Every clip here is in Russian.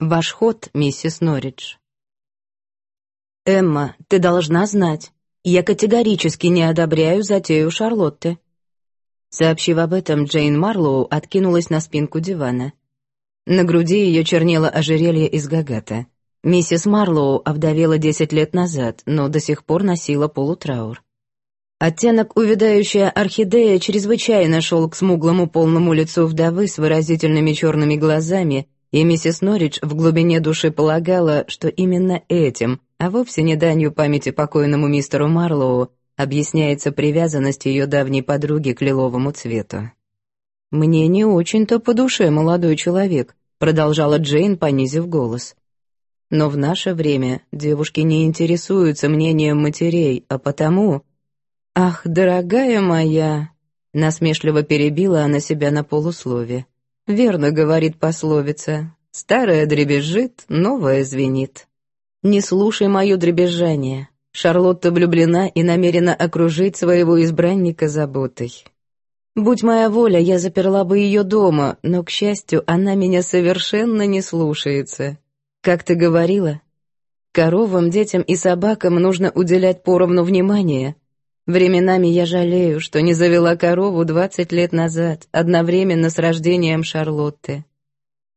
Ваш ход, миссис Норридж. Эмма, ты должна знать, я категорически не одобряю затею Шарлотты. Сообщив об этом, Джейн Марлоу откинулась на спинку дивана. На груди ее чернело ожерелье из гагата. Миссис Марлоу овдовела десять лет назад, но до сих пор носила полутраур. Оттенок увядающая орхидея чрезвычайно шел к смуглому полному лицу вдовы с выразительными черными глазами, и миссис Норридж в глубине души полагала, что именно этим, а вовсе не данью памяти покойному мистеру Марлоу, объясняется привязанность ее давней подруги к лиловому цвету. «Мне не очень-то по душе молодой человек», — продолжала Джейн, понизив голос. «Но в наше время девушки не интересуются мнением матерей, а потому...» «Ах, дорогая моя!» — насмешливо перебила она себя на полуслове. «Верно, — говорит пословица, — старая дребезжит, новая звенит. Не слушай мое дребезжание. Шарлотта влюблена и намерена окружить своего избранника заботой. Будь моя воля, я заперла бы ее дома, но, к счастью, она меня совершенно не слушается. Как ты говорила, коровам, детям и собакам нужно уделять поровну внимания, Временами я жалею, что не завела корову двадцать лет назад, одновременно с рождением Шарлотты.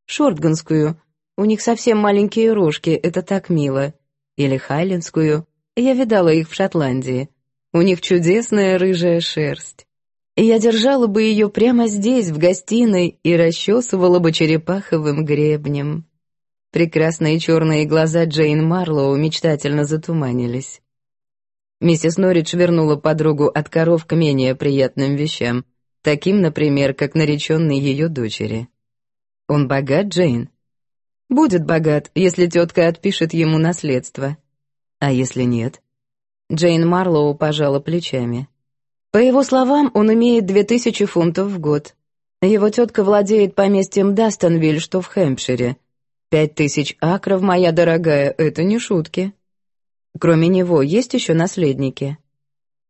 Шортганскую. У них совсем маленькие рожки, это так мило. Или Хайлендскую. Я видала их в Шотландии. У них чудесная рыжая шерсть. Я держала бы ее прямо здесь, в гостиной, и расчесывала бы черепаховым гребнем. Прекрасные черные глаза Джейн Марлоу мечтательно затуманились. Миссис Норридж вернула подругу от коров к менее приятным вещам, таким, например, как нареченный ее дочери. «Он богат, Джейн?» «Будет богат, если тетка отпишет ему наследство. А если нет?» Джейн Марлоу пожала плечами. По его словам, он имеет две тысячи фунтов в год. Его тетка владеет поместьем Дастонвиль, что в Хэмпшире. Пять тысяч акров, моя дорогая, это не шутки. Кроме него есть еще наследники?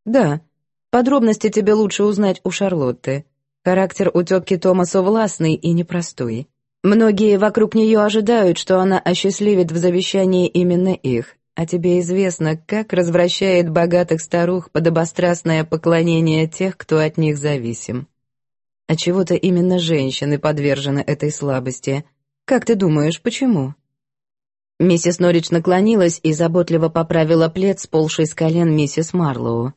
Да. Подробности тебе лучше узнать у Шарлотты. Характер у тетки Томаса властный и непростой. Многие вокруг нее ожидают, что она осчастливит в завещании именно их, а тебе известно, как развращает богатых старух подобострастное поклонение тех, кто от них зависим. А чего-то именно женщины подвержены этой слабости. Как ты думаешь, почему? Миссис Норридж наклонилась и заботливо поправила плед, сползший с колен миссис Марлоу.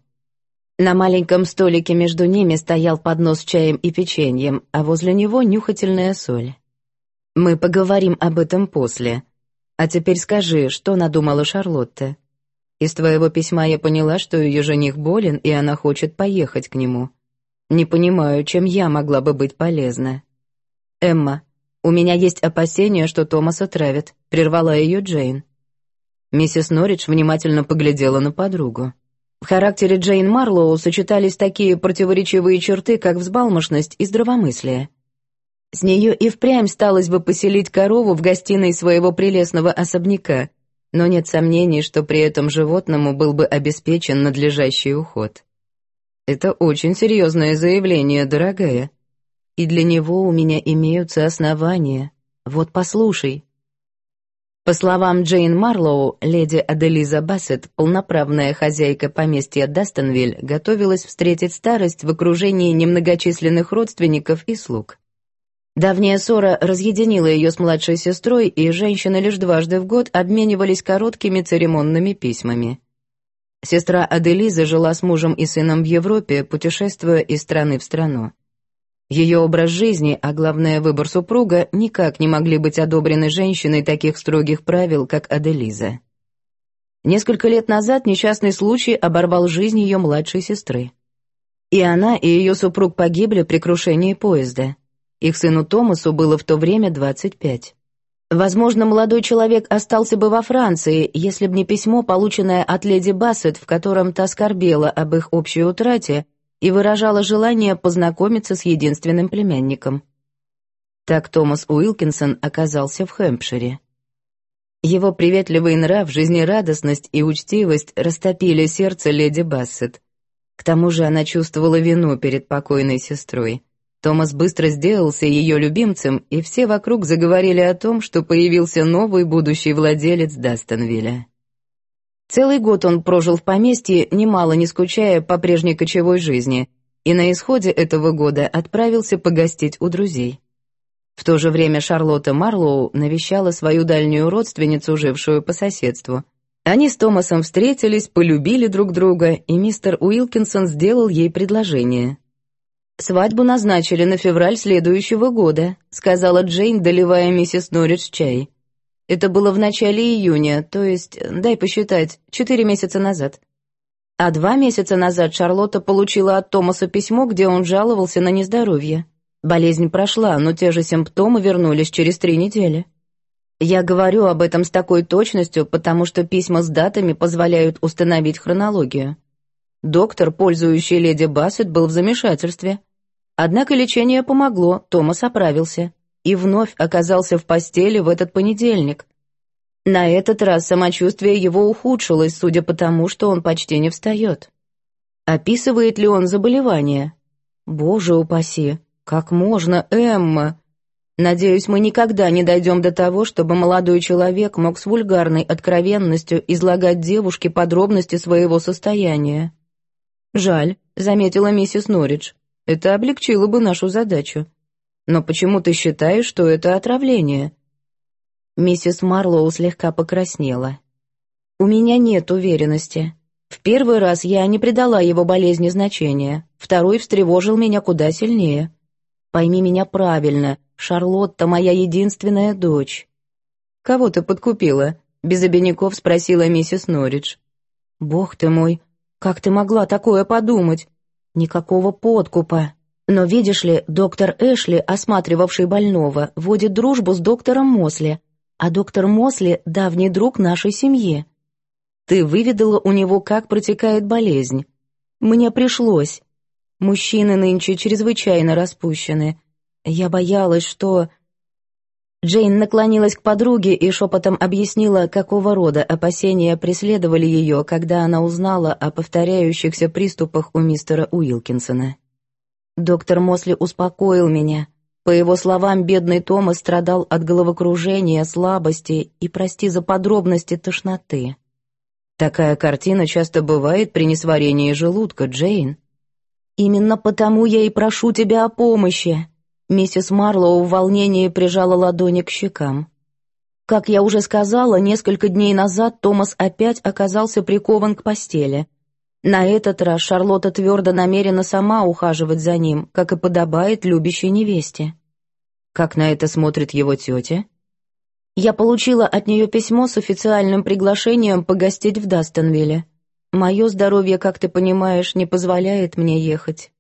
На маленьком столике между ними стоял поднос с чаем и печеньем, а возле него нюхательная соль. «Мы поговорим об этом после. А теперь скажи, что надумала Шарлотта? Из твоего письма я поняла, что ее жених болен, и она хочет поехать к нему. Не понимаю, чем я могла бы быть полезна. Эмма, «У меня есть опасения, что Томаса травят», — прервала ее Джейн. Миссис Норридж внимательно поглядела на подругу. В характере Джейн Марлоу сочетались такие противоречивые черты, как взбалмошность и здравомыслие. С нее и впрямь сталось бы поселить корову в гостиной своего прелестного особняка, но нет сомнений, что при этом животному был бы обеспечен надлежащий уход. «Это очень серьезное заявление, дорогая», и для него у меня имеются основания. Вот послушай». По словам Джейн Марлоу, леди Аделиза Бассет, полноправная хозяйка поместья Дастонвиль, готовилась встретить старость в окружении немногочисленных родственников и слуг. Давняя ссора разъединила ее с младшей сестрой, и женщины лишь дважды в год обменивались короткими церемонными письмами. Сестра Аделиза жила с мужем и сыном в Европе, путешествуя из страны в страну. Ее образ жизни, а главное выбор супруга, никак не могли быть одобрены женщиной таких строгих правил, как Аделиза. Несколько лет назад несчастный случай оборвал жизнь ее младшей сестры. И она, и ее супруг погибли при крушении поезда. Их сыну Томасу было в то время 25. Возможно, молодой человек остался бы во Франции, если б не письмо, полученное от леди Бассет, в котором та скорбела об их общей утрате, и выражала желание познакомиться с единственным племянником. Так Томас Уилкинсон оказался в Хэмпшире. Его приветливый нрав, жизнерадостность и учтивость растопили сердце леди Бассет. К тому же она чувствовала вину перед покойной сестрой. Томас быстро сделался ее любимцем, и все вокруг заговорили о том, что появился новый будущий владелец Дастонвилля. Целый год он прожил в поместье, немало не скучая по прежней кочевой жизни, и на исходе этого года отправился погостить у друзей. В то же время Шарлотта Марлоу навещала свою дальнюю родственницу, жившую по соседству. Они с Томасом встретились, полюбили друг друга, и мистер Уилкинсон сделал ей предложение. «Свадьбу назначили на февраль следующего года», сказала Джейн, доливая миссис Норридж чай. «Это было в начале июня, то есть, дай посчитать, четыре месяца назад». А два месяца назад Шарлотта получила от Томаса письмо, где он жаловался на нездоровье. Болезнь прошла, но те же симптомы вернулись через три недели. Я говорю об этом с такой точностью, потому что письма с датами позволяют установить хронологию. Доктор, пользующий леди Бассет, был в замешательстве. Однако лечение помогло, Томас оправился и вновь оказался в постели в этот понедельник. На этот раз самочувствие его ухудшилось, судя по тому, что он почти не встает. Описывает ли он заболевание? Боже упаси, как можно, Эмма? Надеюсь, мы никогда не дойдем до того, чтобы молодой человек мог с вульгарной откровенностью излагать девушке подробности своего состояния. «Жаль», — заметила миссис Норридж. «Это облегчило бы нашу задачу. Но почему ты считаешь, что это отравление?» Миссис Марлоу слегка покраснела. «У меня нет уверенности. В первый раз я не придала его болезни значения, второй встревожил меня куда сильнее. Пойми меня правильно, Шарлотта моя единственная дочь». «Кого ты подкупила?» — без обиняков спросила миссис Норридж. «Бог ты мой, как ты могла такое подумать? Никакого подкупа. Но видишь ли, доктор Эшли, осматривавший больного, водит дружбу с доктором Мосли, а доктор Мосли — давний друг нашей семьи. Ты выведала у него, как протекает болезнь. Мне пришлось. Мужчины нынче чрезвычайно распущены. Я боялась, что... Джейн наклонилась к подруге и шепотом объяснила, какого рода опасения преследовали ее, когда она узнала о повторяющихся приступах у мистера Уилкинсона. Доктор Мосли успокоил меня. По его словам, бедный Томас страдал от головокружения, слабости и, прости за подробности, тошноты. Такая картина часто бывает при несварении желудка, Джейн. Именно потому я и прошу тебя о помощи. Миссис Марлоу в волнении прижала ладони к щекам. Как я уже сказала, несколько дней назад Томас опять оказался прикован к постели. На этот раз Шарлотта твердо намерена сама ухаживать за ним, как и подобает любящей невесте. Как на это смотрит его тетя? Я получила от нее письмо с официальным приглашением погостить в Дастонвилле. Мое здоровье, как ты понимаешь, не позволяет мне ехать.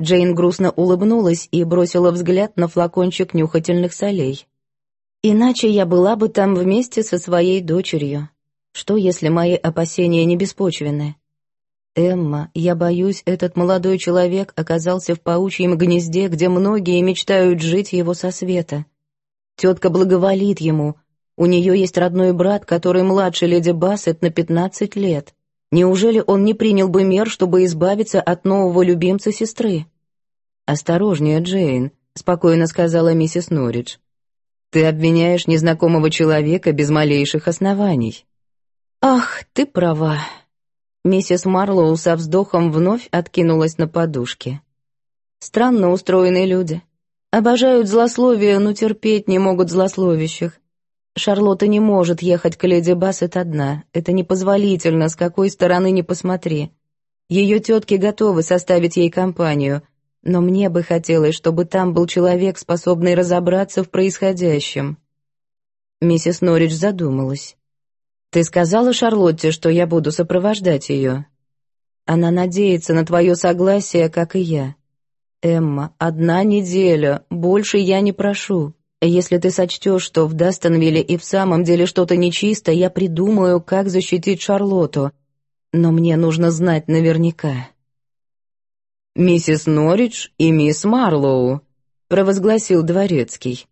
Джейн грустно улыбнулась и бросила взгляд на флакончик нюхательных солей. «Иначе я была бы там вместе со своей дочерью. Что, если мои опасения не беспочвены?» «Эмма, я боюсь, этот молодой человек оказался в паучьем гнезде, где многие мечтают жить его со света. Тетка благоволит ему. У нее есть родной брат, который младше леди Бассет на пятнадцать лет. Неужели он не принял бы мер, чтобы избавиться от нового любимца сестры? «Осторожнее, Джейн», — спокойно сказала миссис Норридж. «Ты обвиняешь незнакомого человека без малейших оснований». «Ах, ты права». Миссис Марлоу со вздохом вновь откинулась на подушке. «Странно устроенные люди. Обожают злословие, но терпеть не могут злословящих. Шарлотта не может ехать к леди Бассет одна. Это непозволительно, с какой стороны ни посмотри. Ее тетки готовы составить ей компанию, но мне бы хотелось, чтобы там был человек, способный разобраться в происходящем. Миссис Норридж задумалась. «Ты сказала Шарлотте, что я буду сопровождать ее?» «Она надеется на твое согласие, как и я». «Эмма, одна неделя, больше я не прошу. Если ты сочтешь, что в Дастонвилле и в самом деле что-то нечисто, я придумаю, как защитить Шарлотту. Но мне нужно знать наверняка». «Миссис Норридж и мисс Марлоу», — провозгласил дворецкий.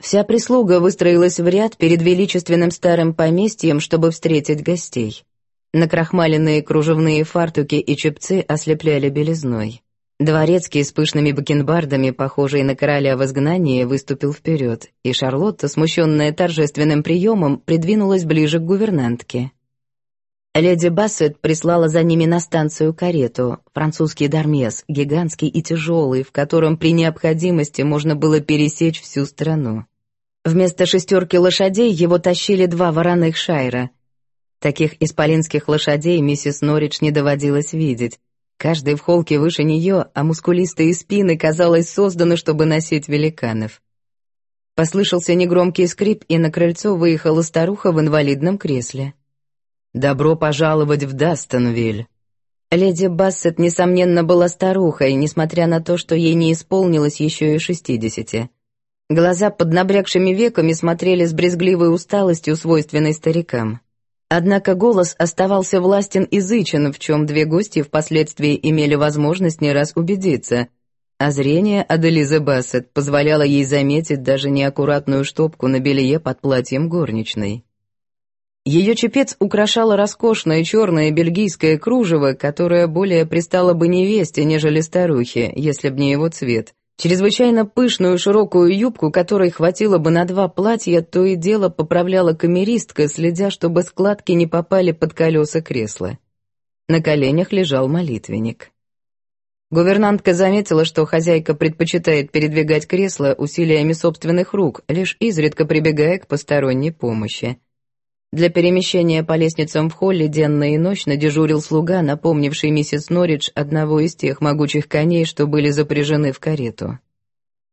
Вся прислуга выстроилась в ряд перед величественным старым поместьем, чтобы встретить гостей. Накрахмаленные кружевные фартуки и чепцы ослепляли белизной. Дворецкий с пышными бакенбардами, похожий на короля в изгнании, выступил вперед, и Шарлотта, смущенная торжественным приемом, придвинулась ближе к гувернантке. Леди Бассет прислала за ними на станцию карету, французский дармес, гигантский и тяжелый, в котором при необходимости можно было пересечь всю страну. Вместо шестерки лошадей его тащили два вороных шайра. Таких исполинских лошадей миссис Норридж не доводилось видеть. Каждый в холке выше нее, а мускулистые спины, казалось, созданы, чтобы носить великанов. Послышался негромкий скрип, и на крыльцо выехала старуха в инвалидном кресле. «Добро пожаловать в Дастонвиль!» Леди Бассет, несомненно, была старухой, несмотря на то, что ей не исполнилось еще и шестидесяти. Глаза под набрякшими веками смотрели с брезгливой усталостью, свойственной старикам. Однако голос оставался властен и зычен, в чем две гости впоследствии имели возможность не раз убедиться, а зрение Аделизы Бассет позволяло ей заметить даже неаккуратную штопку на белье под платьем горничной. Ее чепец украшало роскошное черное бельгийское кружево, которое более пристало бы невесте, нежели старухе, если б не его цвет. Чрезвычайно пышную широкую юбку, которой хватило бы на два платья, то и дело поправляла камеристка, следя, чтобы складки не попали под колеса кресла. На коленях лежал молитвенник. Гувернантка заметила, что хозяйка предпочитает передвигать кресло усилиями собственных рук, лишь изредка прибегая к посторонней помощи. Для перемещения по лестницам в холле денно и ночно дежурил слуга, напомнивший миссис Норридж одного из тех могучих коней, что были запряжены в карету.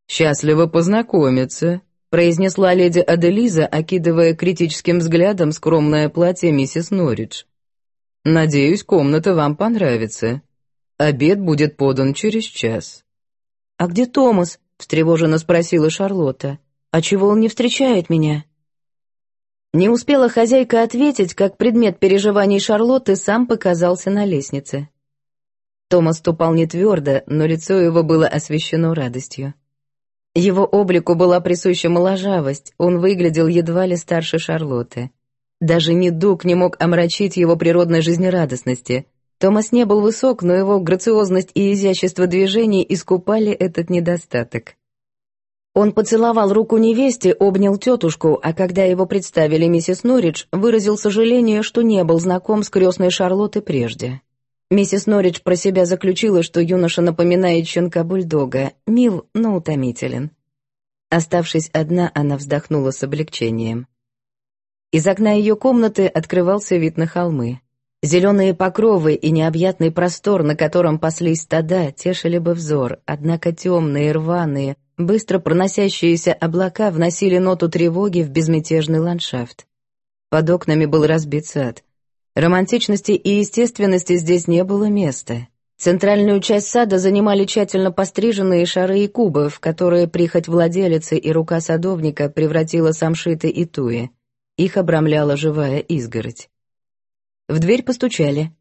«Счастливо познакомиться», — произнесла леди Аделиза, окидывая критическим взглядом скромное платье миссис Норридж. «Надеюсь, комната вам понравится. Обед будет подан через час». «А где Томас?» — встревоженно спросила Шарлотта. «А чего он не встречает меня?» Не успела хозяйка ответить, как предмет переживаний Шарлотты сам показался на лестнице. Томас ступал не твердо, но лицо его было освещено радостью. Его облику была присуща моложавость, он выглядел едва ли старше Шарлотты. Даже недуг не мог омрачить его природной жизнерадостности. Томас не был высок, но его грациозность и изящество движений искупали этот недостаток. Он поцеловал руку невесте, обнял тетушку, а когда его представили миссис Норридж, выразил сожаление, что не был знаком с крестной Шарлоттой прежде. Миссис Норридж про себя заключила, что юноша напоминает щенка-бульдога, мил, но утомителен. Оставшись одна, она вздохнула с облегчением. Из окна ее комнаты открывался вид на холмы. Зеленые покровы и необъятный простор, на котором паслись стада, тешили бы взор, однако темные, рваные, Быстро проносящиеся облака вносили ноту тревоги в безмятежный ландшафт. Под окнами был разбит сад. Романтичности и естественности здесь не было места. Центральную часть сада занимали тщательно постриженные шары и кубы, в которые прихоть владелицы и рука садовника превратила самшиты и туи. Их обрамляла живая изгородь. В дверь постучали.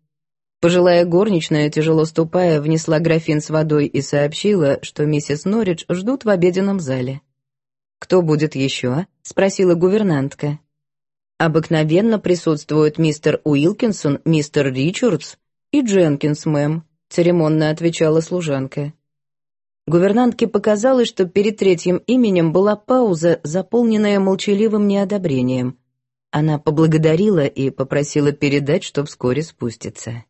Пожилая горничная, тяжело ступая, внесла графин с водой и сообщила, что миссис Норридж ждут в обеденном зале. «Кто будет еще?» — спросила гувернантка. «Обыкновенно присутствуют мистер Уилкинсон, мистер Ричардс и Дженкинс, мэм», — церемонно отвечала служанка. Гувернантке показалось, что перед третьим именем была пауза, заполненная молчаливым неодобрением. Она поблагодарила и попросила передать, что вскоре спустится.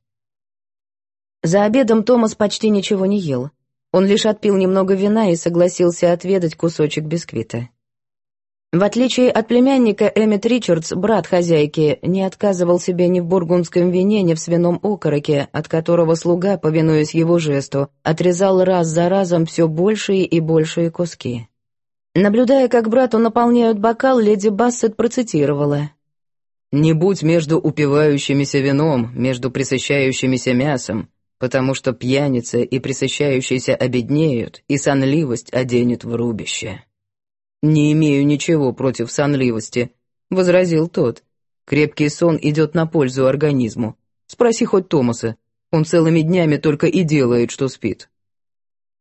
За обедом Томас почти ничего не ел. Он лишь отпил немного вина и согласился отведать кусочек бисквита. В отличие от племянника, Эммет Ричардс, брат хозяйки, не отказывал себе ни в бургундском вине, ни в свином окороке, от которого слуга, повинуясь его жесту, отрезал раз за разом все большие и большие куски. Наблюдая, как брату наполняют бокал, леди Бассет процитировала. «Не будь между упивающимися вином, между присыщающимися мясом, потому что пьяница и присыщающиеся обеднеют, и сонливость оденет в рубище». «Не имею ничего против сонливости», — возразил тот. «Крепкий сон идет на пользу организму. Спроси хоть Томаса, он целыми днями только и делает, что спит».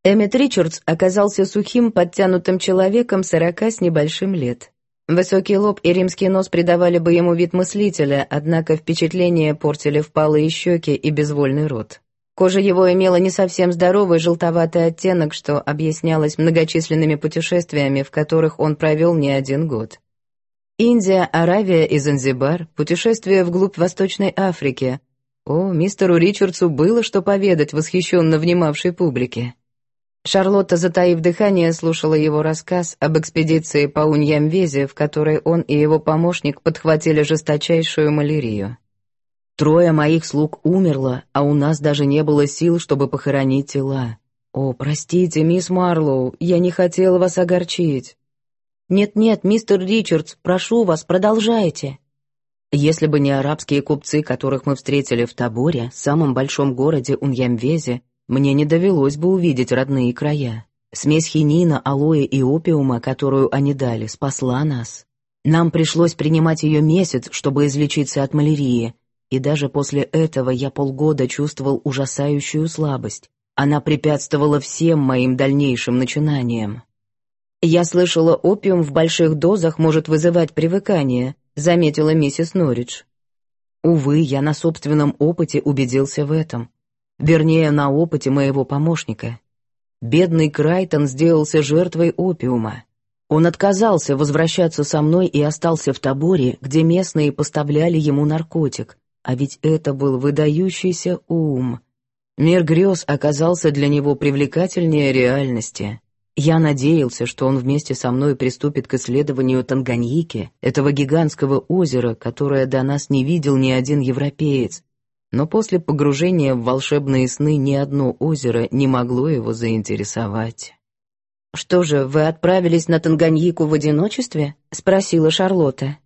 Эммет Ричардс оказался сухим, подтянутым человеком сорока с небольшим лет. Высокий лоб и римский нос придавали бы ему вид мыслителя, однако впечатление портили впалые щеки и безвольный рот. Кожа его имела не совсем здоровый желтоватый оттенок, что объяснялось многочисленными путешествиями, в которых он провел не один год. Индия, Аравия и Занзибар, путешествия вглубь Восточной Африки. О, мистеру Ричардсу было что поведать восхищенно внимавшей публике. Шарлотта, затаив дыхание, слушала его рассказ об экспедиции по Уньямвезе, в которой он и его помощник подхватили жесточайшую малярию. Трое моих слуг умерло, а у нас даже не было сил, чтобы похоронить тела. О, простите, мисс Марлоу, я не хотела вас огорчить. Нет-нет, мистер Ричардс, прошу вас, продолжайте. Если бы не арабские купцы, которых мы встретили в Таборе, самом большом городе Уньямвезе, мне не довелось бы увидеть родные края. Смесь хинина, алоэ и опиума, которую они дали, спасла нас. Нам пришлось принимать ее месяц, чтобы излечиться от малярии, и даже после этого я полгода чувствовал ужасающую слабость. Она препятствовала всем моим дальнейшим начинаниям. «Я слышала, опиум в больших дозах может вызывать привыкание», заметила миссис Норридж. Увы, я на собственном опыте убедился в этом. Вернее, на опыте моего помощника. Бедный Крайтон сделался жертвой опиума. Он отказался возвращаться со мной и остался в таборе, где местные поставляли ему наркотик. А ведь это был выдающийся ум. Мир грез оказался для него привлекательнее реальности. Я надеялся, что он вместе со мной приступит к исследованию Танганьики, этого гигантского озера, которое до нас не видел ни один европеец, но после погружения в волшебные сны ни одно озеро не могло его заинтересовать. «Что же, вы отправились на Танганьику в одиночестве?» — спросила Шарлотта.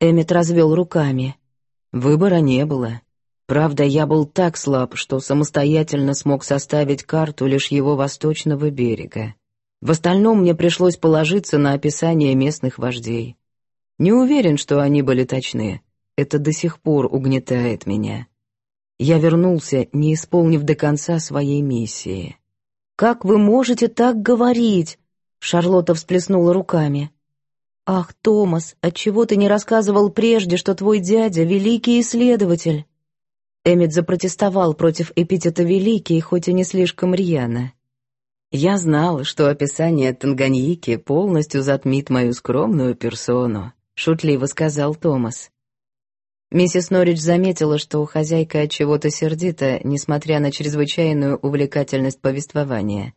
Эммет развел руками. Выбора не было. Правда, я был так слаб, что самостоятельно смог составить карту лишь его восточного берега. В остальном мне пришлось положиться на описание местных вождей. Не уверен, что они были точны. Это до сих пор угнетает меня. Я вернулся, не исполнив до конца своей миссии. «Как вы можете так говорить?» Шарлотта всплеснула руками. «Ах, Томас, отчего ты не рассказывал прежде, что твой дядя — великий исследователь?» Эммет запротестовал против эпитета «великий», хоть и не слишком рьяно. «Я знал, что описание Танганьики полностью затмит мою скромную персону», — шутливо сказал Томас. Миссис Норридж заметила, что хозяйка от чего-то сердита, несмотря на чрезвычайную увлекательность повествования.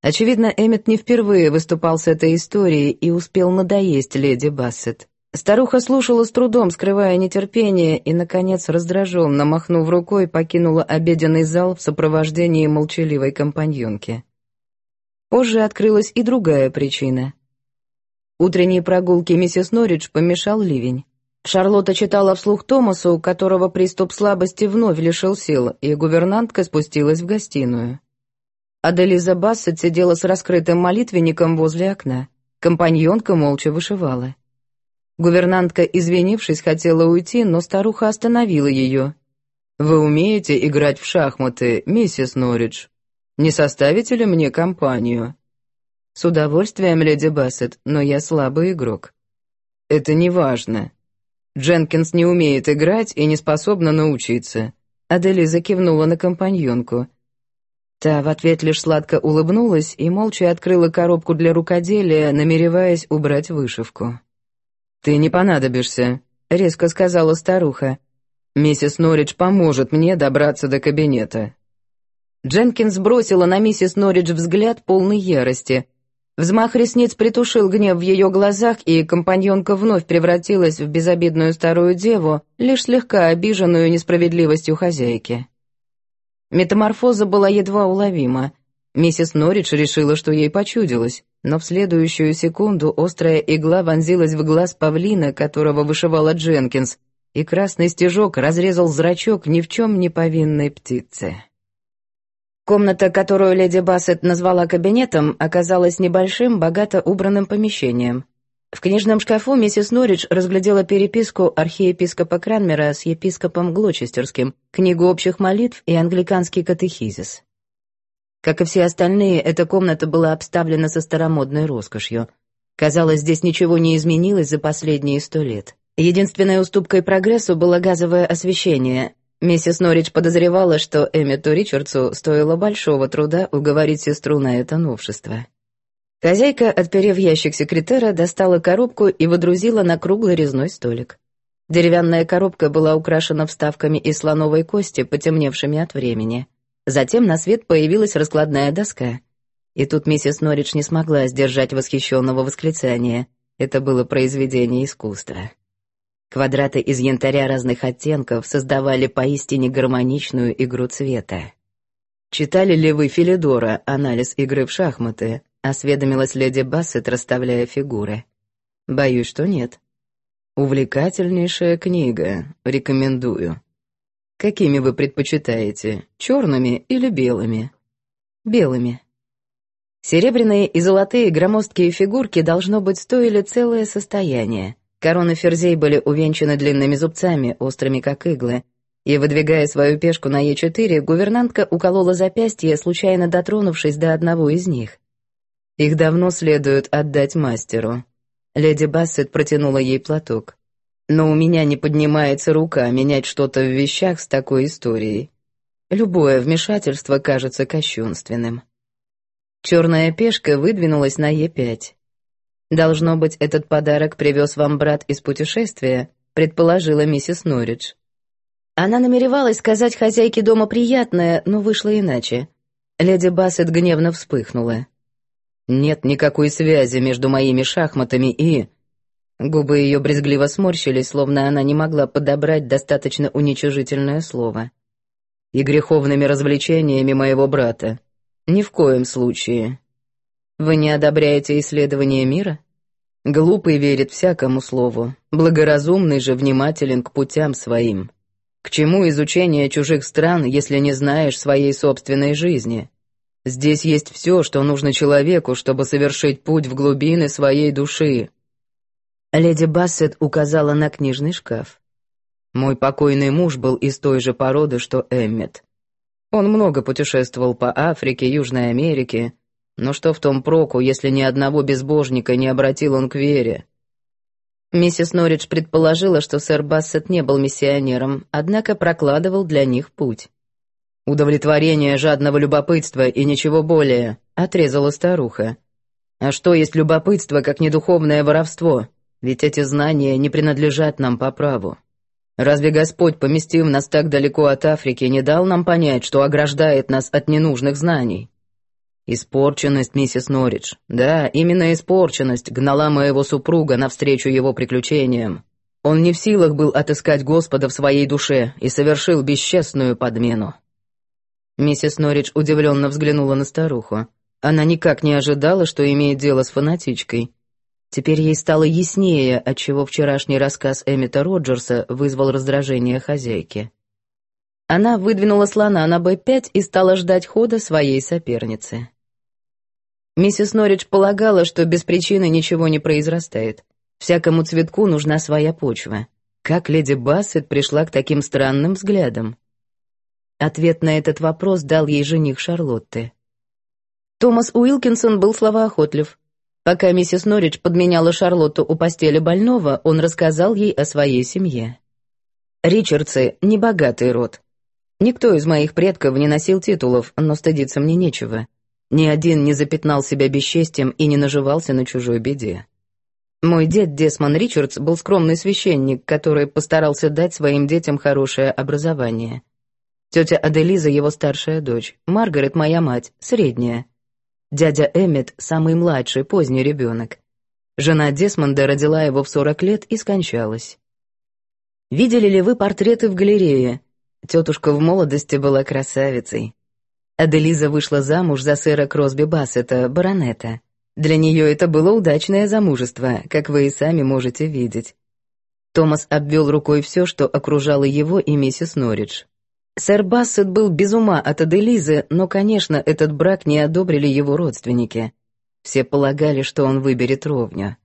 Очевидно, Эммет не впервые выступал с этой историей и успел надоесть леди Бассет. Старуха слушала с трудом, скрывая нетерпение, и, наконец, раздраженно махнув рукой, покинула обеденный зал в сопровождении молчаливой компаньонки. Позже открылась и другая причина. Утренние прогулки миссис Норридж помешал ливень. Шарлотта читала вслух Томасу, у которого приступ слабости вновь лишил сил, и гувернантка спустилась в гостиную. Аделиза Бассет сидела с раскрытым молитвенником возле окна. Компаньонка молча вышивала. Гувернантка, извинившись, хотела уйти, но старуха остановила ее. «Вы умеете играть в шахматы, миссис Норридж? Не составите ли мне компанию?» «С удовольствием, леди Бассет, но я слабый игрок». «Это не важно. Дженкинс не умеет играть и не способна научиться». Аделиза кивнула на компаньонку. Та в ответ лишь сладко улыбнулась и молча открыла коробку для рукоделия, намереваясь убрать вышивку. «Ты не понадобишься», — резко сказала старуха. «Миссис Норридж поможет мне добраться до кабинета». Дженкинс бросила на миссис Норридж взгляд полной ярости, Взмах ресниц притушил гнев в ее глазах, и компаньонка вновь превратилась в безобидную старую деву, лишь слегка обиженную несправедливостью хозяйки. Метаморфоза была едва уловима. Миссис Норридж решила, что ей почудилось, но в следующую секунду острая игла вонзилась в глаз павлина, которого вышивала Дженкинс, и красный стежок разрезал зрачок ни в чем не повинной птицы. Комната, которую леди Бассет назвала кабинетом, оказалась небольшим, богато убранным помещением. В книжном шкафу миссис Норридж разглядела переписку архиепископа Кранмера с епископом Глочестерским, книгу общих молитв и англиканский катехизис. Как и все остальные, эта комната была обставлена со старомодной роскошью. Казалось, здесь ничего не изменилось за последние сто лет. Единственной уступкой прогрессу было газовое освещение, Миссис Норридж подозревала, что Эммету Ричардсу стоило большого труда уговорить сестру на это новшество. Хозяйка, отперев ящик секретера, достала коробку и водрузила на круглый резной столик. Деревянная коробка была украшена вставками из слоновой кости, потемневшими от времени. Затем на свет появилась раскладная доска. И тут миссис Норридж не смогла сдержать восхищенного восклицания. Это было произведение искусства. Квадраты из янтаря разных оттенков создавали поистине гармоничную игру цвета. «Читали ли вы Филидора, анализ игры в шахматы?» — осведомилась леди Бассет, расставляя фигуры. «Боюсь, что нет». «Увлекательнейшая книга. Рекомендую». «Какими вы предпочитаете, черными или белыми?» «Белыми». Серебряные и золотые громоздкие фигурки, должно быть, стоили целое состояние — Короны ферзей были увенчаны длинными зубцами, острыми как иглы, и, выдвигая свою пешку на Е4, гувернантка уколола запястье, случайно дотронувшись до одного из них. Их давно следует отдать мастеру. Леди Бассет протянула ей платок. Но у меня не поднимается рука менять что-то в вещах с такой историей. Любое вмешательство кажется кощунственным. Черная пешка выдвинулась на Е5. «Должно быть, этот подарок привез вам брат из путешествия», предположила миссис Норридж. Она намеревалась сказать хозяйке дома приятное, но вышло иначе. Леди Бассет гневно вспыхнула. «Нет никакой связи между моими шахматами и...» Губы ее брезгливо сморщились, словно она не могла подобрать достаточно уничижительное слово. «И греховными развлечениями моего брата. Ни в коем случае. Вы не одобряете исследование мира? Глупый верит всякому слову, благоразумный же внимателен к путям своим. К чему изучение чужих стран, если не знаешь своей собственной жизни? Здесь есть все, что нужно человеку, чтобы совершить путь в глубины своей души. Леди Бассет указала на книжный шкаф. Мой покойный муж был из той же породы, что Эммет. Он много путешествовал по Африке, Южной Америке, но что в том проку, если ни одного безбожника не обратил он к вере? Миссис Норридж предположила, что сэр Бассет не был миссионером, однако прокладывал для них путь. «Удовлетворение жадного любопытства и ничего более», — отрезала старуха. «А что есть любопытство, как недуховное воровство? Ведь эти знания не принадлежат нам по праву. Разве Господь, поместив нас так далеко от Африки, не дал нам понять, что ограждает нас от ненужных знаний?» Испорченность, миссис Норридж. Да, именно испорченность гнала моего супруга навстречу его приключениям. Он не в силах был отыскать Господа в своей душе и совершил бесчестную подмену. Миссис Норридж удивленно взглянула на старуху. Она никак не ожидала, что имеет дело с фанатичкой. Теперь ей стало яснее, отчего вчерашний рассказ Эмита Роджерса вызвал раздражение хозяйки. Она выдвинула слона на Б5 и стала ждать хода своей соперницы. Миссис Норридж полагала, что без причины ничего не произрастает. Всякому цветку нужна своя почва. Как леди Бассет пришла к таким странным взглядам? Ответ на этот вопрос дал ей жених Шарлотты. Томас Уилкинсон был словоохотлив. Пока миссис Норридж подменяла Шарлотту у постели больного, он рассказал ей о своей семье. Ричардсы — небогатый род. Никто из моих предков не носил титулов, но стыдиться мне нечего. Ни один не запятнал себя бесчестием и не наживался на чужой беде. Мой дед Десмон Ричардс был скромный священник, который постарался дать своим детям хорошее образование. Тетя Аделиза его старшая дочь, Маргарет моя мать, средняя. Дядя Эммет самый младший, поздний ребенок. Жена Десмонда родила его в 40 лет и скончалась. Видели ли вы портреты в галерее? Тетушка в молодости была красавицей. Аделиза вышла замуж за сэра Кросби Бассета, баронета. Для нее это было удачное замужество, как вы и сами можете видеть. Томас обвел рукой все, что окружало его и миссис Норридж. Сэр Бассет был без ума от Аделизы, но, конечно, этот брак не одобрили его родственники. Все полагали, что он выберет ровню.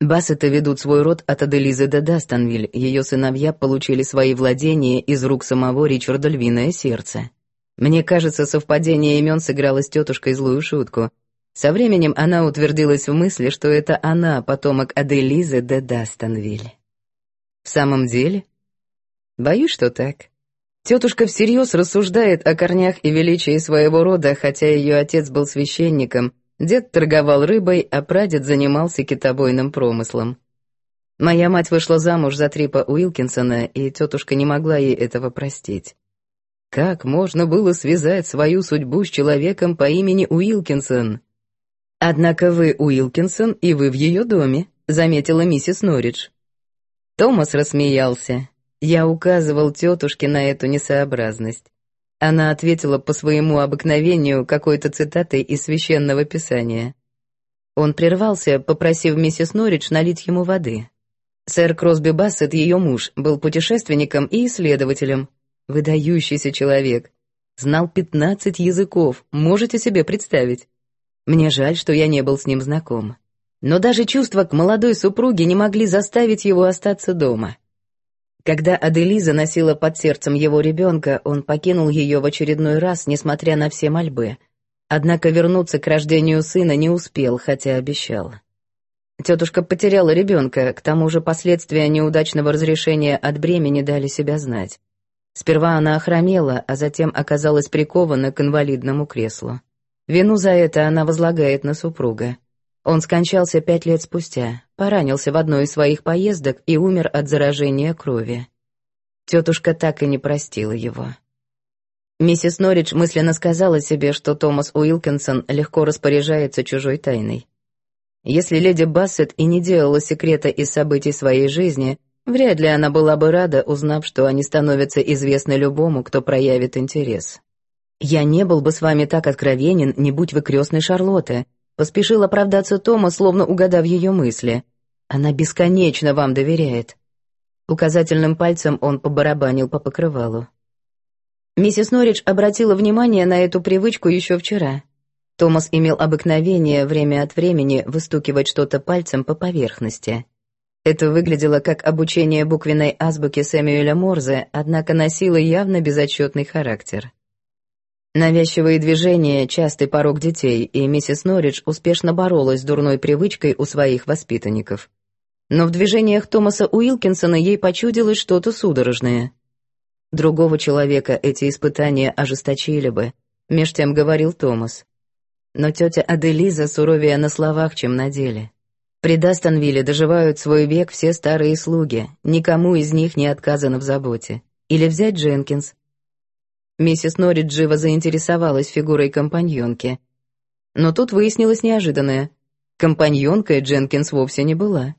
Бассеты ведут свой род от Аделизы де Дастонвиль, ее сыновья получили свои владения из рук самого Ричарда Львиное Сердце. Мне кажется, совпадение имен сыграло с тетушкой злую шутку. Со временем она утвердилась в мысли, что это она, потомок Аделизы де Дастонвиль. В самом деле? Боюсь, что так. Тетушка всерьез рассуждает о корнях и величии своего рода, хотя ее отец был священником, дед торговал рыбой, а прадед занимался китобойным промыслом. Моя мать вышла замуж за Трипа Уилкинсона, и тетушка не могла ей этого простить. Как можно было связать свою судьбу с человеком по имени Уилкинсон? Однако вы Уилкинсон, и вы в ее доме, заметила миссис Норридж. Томас рассмеялся. Я указывал тетушке на эту несообразность. Она ответила по своему обыкновению какой-то цитатой из священного писания. Он прервался, попросив миссис Норридж налить ему воды. Сэр Кросби Бассет, ее муж, был путешественником и исследователем. Выдающийся человек. Знал пятнадцать языков, можете себе представить? Мне жаль, что я не был с ним знаком. Но даже чувства к молодой супруге не могли заставить его остаться дома. Когда Аделиза носила под сердцем его ребенка, он покинул ее в очередной раз, несмотря на все мольбы. Однако вернуться к рождению сына не успел, хотя обещал. Тетушка потеряла ребенка, к тому же последствия неудачного разрешения от бремени дали себя знать. Сперва она охромела, а затем оказалась прикована к инвалидному креслу. Вину за это она возлагает на супруга. Он скончался пять лет спустя, поранился в одной из своих поездок и умер от заражения крови. Тетушка так и не простила его. Миссис Норридж мысленно сказала себе, что Томас Уилкинсон легко распоряжается чужой тайной. Если леди Бассет и не делала секрета из событий своей жизни, вряд ли она была бы рада, узнав, что они становятся известны любому, кто проявит интерес. «Я не был бы с вами так откровенен, не будь вы крестной Шарлотты», Поспешил оправдаться Тома, словно угадав ее мысли. «Она бесконечно вам доверяет». Указательным пальцем он побарабанил по покрывалу. Миссис Норридж обратила внимание на эту привычку еще вчера. Томас имел обыкновение время от времени выстукивать что-то пальцем по поверхности. Это выглядело как обучение буквенной азбуке Сэмюэля Морзе, однако носило явно безотчетный характер. Навязчивые движения — частый порог детей, и миссис Норридж успешно боролась с дурной привычкой у своих воспитанников. Но в движениях Томаса Уилкинсона ей почудилось что-то судорожное. Другого человека эти испытания ожесточили бы, меж тем говорил Томас. Но тетя Аделиза суровее на словах, чем на деле. При Дастонвилле доживают свой век все старые слуги, никому из них не отказано в заботе. Или взять Дженкинс, Миссис Норридж живо заинтересовалась фигурой компаньонки. Но тут выяснилось неожиданное. Компаньонкой Дженкинс вовсе не была.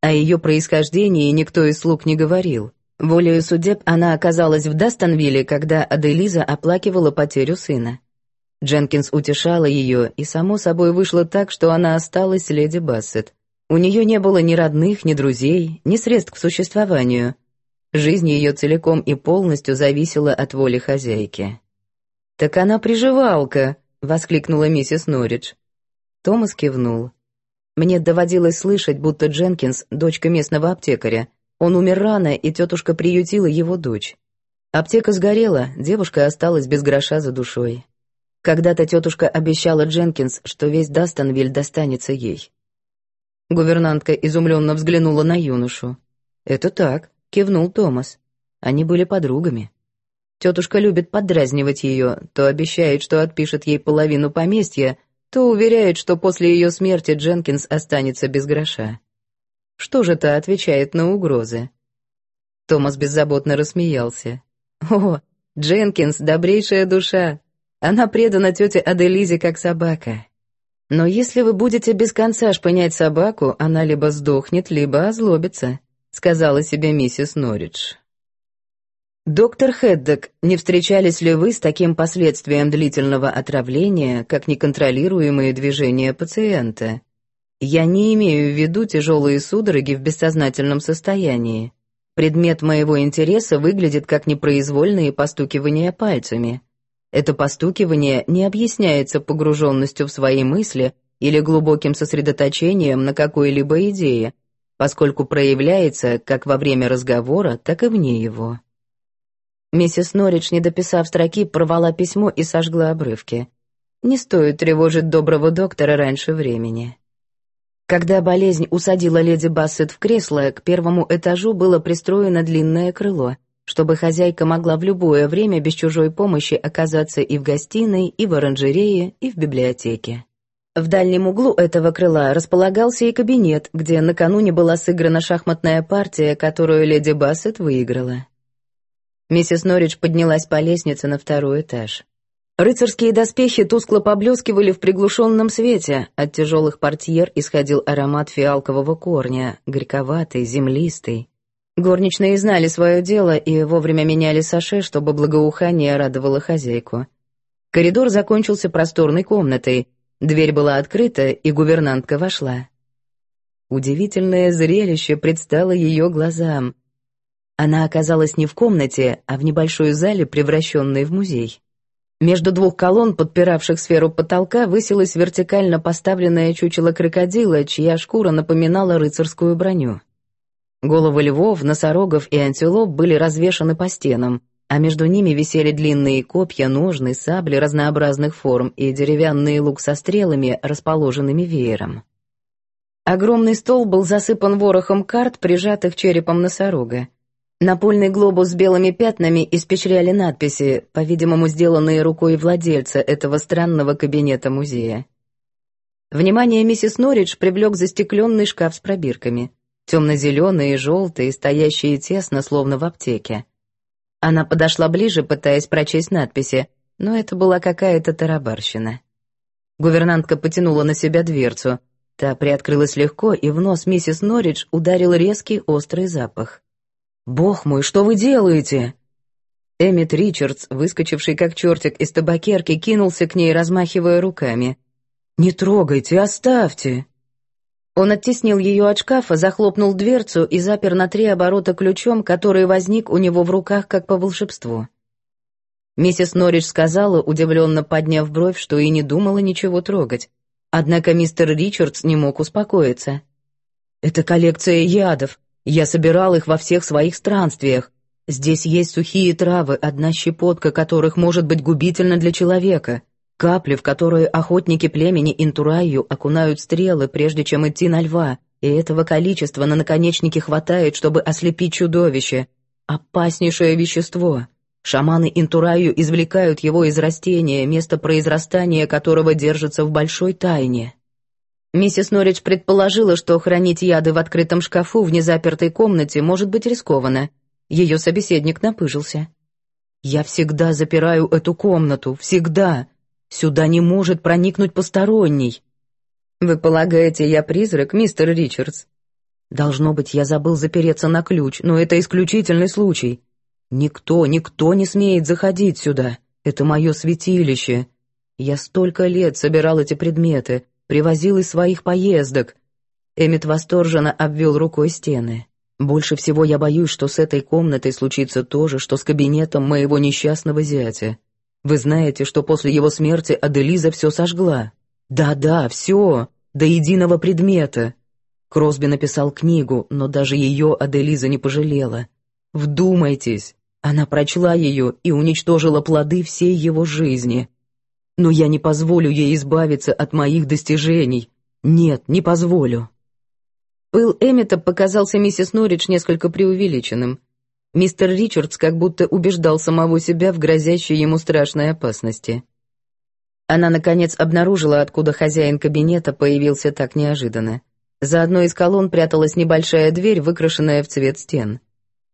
О ее происхождении никто из слуг не говорил. Волею судеб она оказалась в Дастонвилле, когда Аделиза оплакивала потерю сына. Дженкинс утешала ее, и само собой вышло так, что она осталась леди Бассет. У нее не было ни родных, ни друзей, ни средств к существованию, Жизнь ее целиком и полностью зависела от воли хозяйки. «Так она приживалка!» — воскликнула миссис Норридж. Томас кивнул. Мне доводилось слышать, будто Дженкинс — дочка местного аптекаря. Он умер рано, и тетушка приютила его дочь. Аптека сгорела, девушка осталась без гроша за душой. Когда-то тетушка обещала Дженкинс, что весь Дастонвиль достанется ей. Гувернантка изумленно взглянула на юношу. «Это так кивнул Томас. Они были подругами. Тетушка любит подразнивать ее, то обещает, что отпишет ей половину поместья, то уверяет, что после ее смерти Дженкинс останется без гроша. Что же та отвечает на угрозы? Томас беззаботно рассмеялся. «О, Дженкинс — добрейшая душа. Она предана тете Аделизе как собака. Но если вы будете без конца шпынять собаку, она либо сдохнет, либо озлобится. — сказала себе миссис Норридж. «Доктор Хеддок, не встречались ли вы с таким последствием длительного отравления, как неконтролируемые движения пациента? Я не имею в виду тяжелые судороги в бессознательном состоянии. Предмет моего интереса выглядит как непроизвольные постукивания пальцами. Это постукивание не объясняется погруженностью в свои мысли или глубоким сосредоточением на какой-либо идее, поскольку проявляется как во время разговора, так и вне его. Миссис Норридж, не дописав строки, порвала письмо и сожгла обрывки. Не стоит тревожить доброго доктора раньше времени. Когда болезнь усадила леди Бассет в кресло, к первому этажу было пристроено длинное крыло, чтобы хозяйка могла в любое время без чужой помощи оказаться и в гостиной, и в оранжерее, и в библиотеке. В дальнем углу этого крыла располагался и кабинет, где накануне была сыграна шахматная партия, которую леди Бассет выиграла. Миссис Норридж поднялась по лестнице на второй этаж. Рыцарские доспехи тускло поблескивали в приглушенном свете, от тяжелых портьер исходил аромат фиалкового корня, горьковатый, землистый. Горничные знали свое дело и вовремя меняли саше, чтобы благоухание радовало хозяйку. Коридор закончился просторной комнатой — Дверь была открыта, и гувернантка вошла. Удивительное зрелище предстало ее глазам. Она оказалась не в комнате, а в небольшой зале, превращенной в музей. Между двух колонн, подпиравших сферу потолка, высилась вертикально поставленная чучело крокодила, чья шкура напоминала рыцарскую броню. Головы львов, носорогов и антилоп были развешаны по стенам, а между ними висели длинные копья, ножны, сабли разнообразных форм и деревянный лук со стрелами, расположенными веером. Огромный стол был засыпан ворохом карт, прижатых черепом носорога. Напольный глобус с белыми пятнами испечряли надписи, по-видимому, сделанные рукой владельца этого странного кабинета музея. Внимание миссис Норридж привлек застекленный шкаф с пробирками. Темно-зеленые, желтые, стоящие тесно, словно в аптеке. Она подошла ближе, пытаясь прочесть надписи, но это была какая-то тарабарщина. Гувернантка потянула на себя дверцу. Та приоткрылась легко, и в нос миссис Норридж ударил резкий острый запах. «Бог мой, что вы делаете?» Эммит Ричардс, выскочивший как чертик из табакерки, кинулся к ней, размахивая руками. «Не трогайте, оставьте!» Он оттеснил ее от шкафа, захлопнул дверцу и запер на три оборота ключом, который возник у него в руках как по волшебству. Миссис Норридж сказала, удивленно подняв бровь, что и не думала ничего трогать. Однако мистер Ричардс не мог успокоиться. «Это коллекция ядов. Я собирал их во всех своих странствиях. Здесь есть сухие травы, одна щепотка которых может быть губительна для человека. Капли, в которые охотники племени Интураю окунают стрелы, прежде чем идти на льва, и этого количества на наконечнике хватает, чтобы ослепить чудовище. Опаснейшее вещество. Шаманы Интураю извлекают его из растения, место произрастания которого держится в большой тайне. Миссис Норридж предположила, что хранить яды в открытом шкафу в незапертой комнате может быть рискованно. Ее собеседник напыжился. «Я всегда запираю эту комнату, всегда. Сюда не может проникнуть посторонний. Вы полагаете, я призрак, мистер Ричардс? Должно быть, я забыл запереться на ключ, но это исключительный случай. Никто, никто не смеет заходить сюда. Это мое святилище. Я столько лет собирал эти предметы, привозил из своих поездок. Эммет восторженно обвел рукой стены. Больше всего я боюсь, что с этой комнатой случится то же, что с кабинетом моего несчастного зятя. Вы знаете, что после его смерти Аделиза все сожгла? Да-да, все, до единого предмета. Кросби написал книгу, но даже ее Аделиза не пожалела. Вдумайтесь, она прочла ее и уничтожила плоды всей его жизни. Но я не позволю ей избавиться от моих достижений. Нет, не позволю. Пыл Эммета показался миссис Норридж несколько преувеличенным. Мистер Ричардс как будто убеждал самого себя в грозящей ему страшной опасности. Она, наконец, обнаружила, откуда хозяин кабинета появился так неожиданно. За одной из колонн пряталась небольшая дверь, выкрашенная в цвет стен.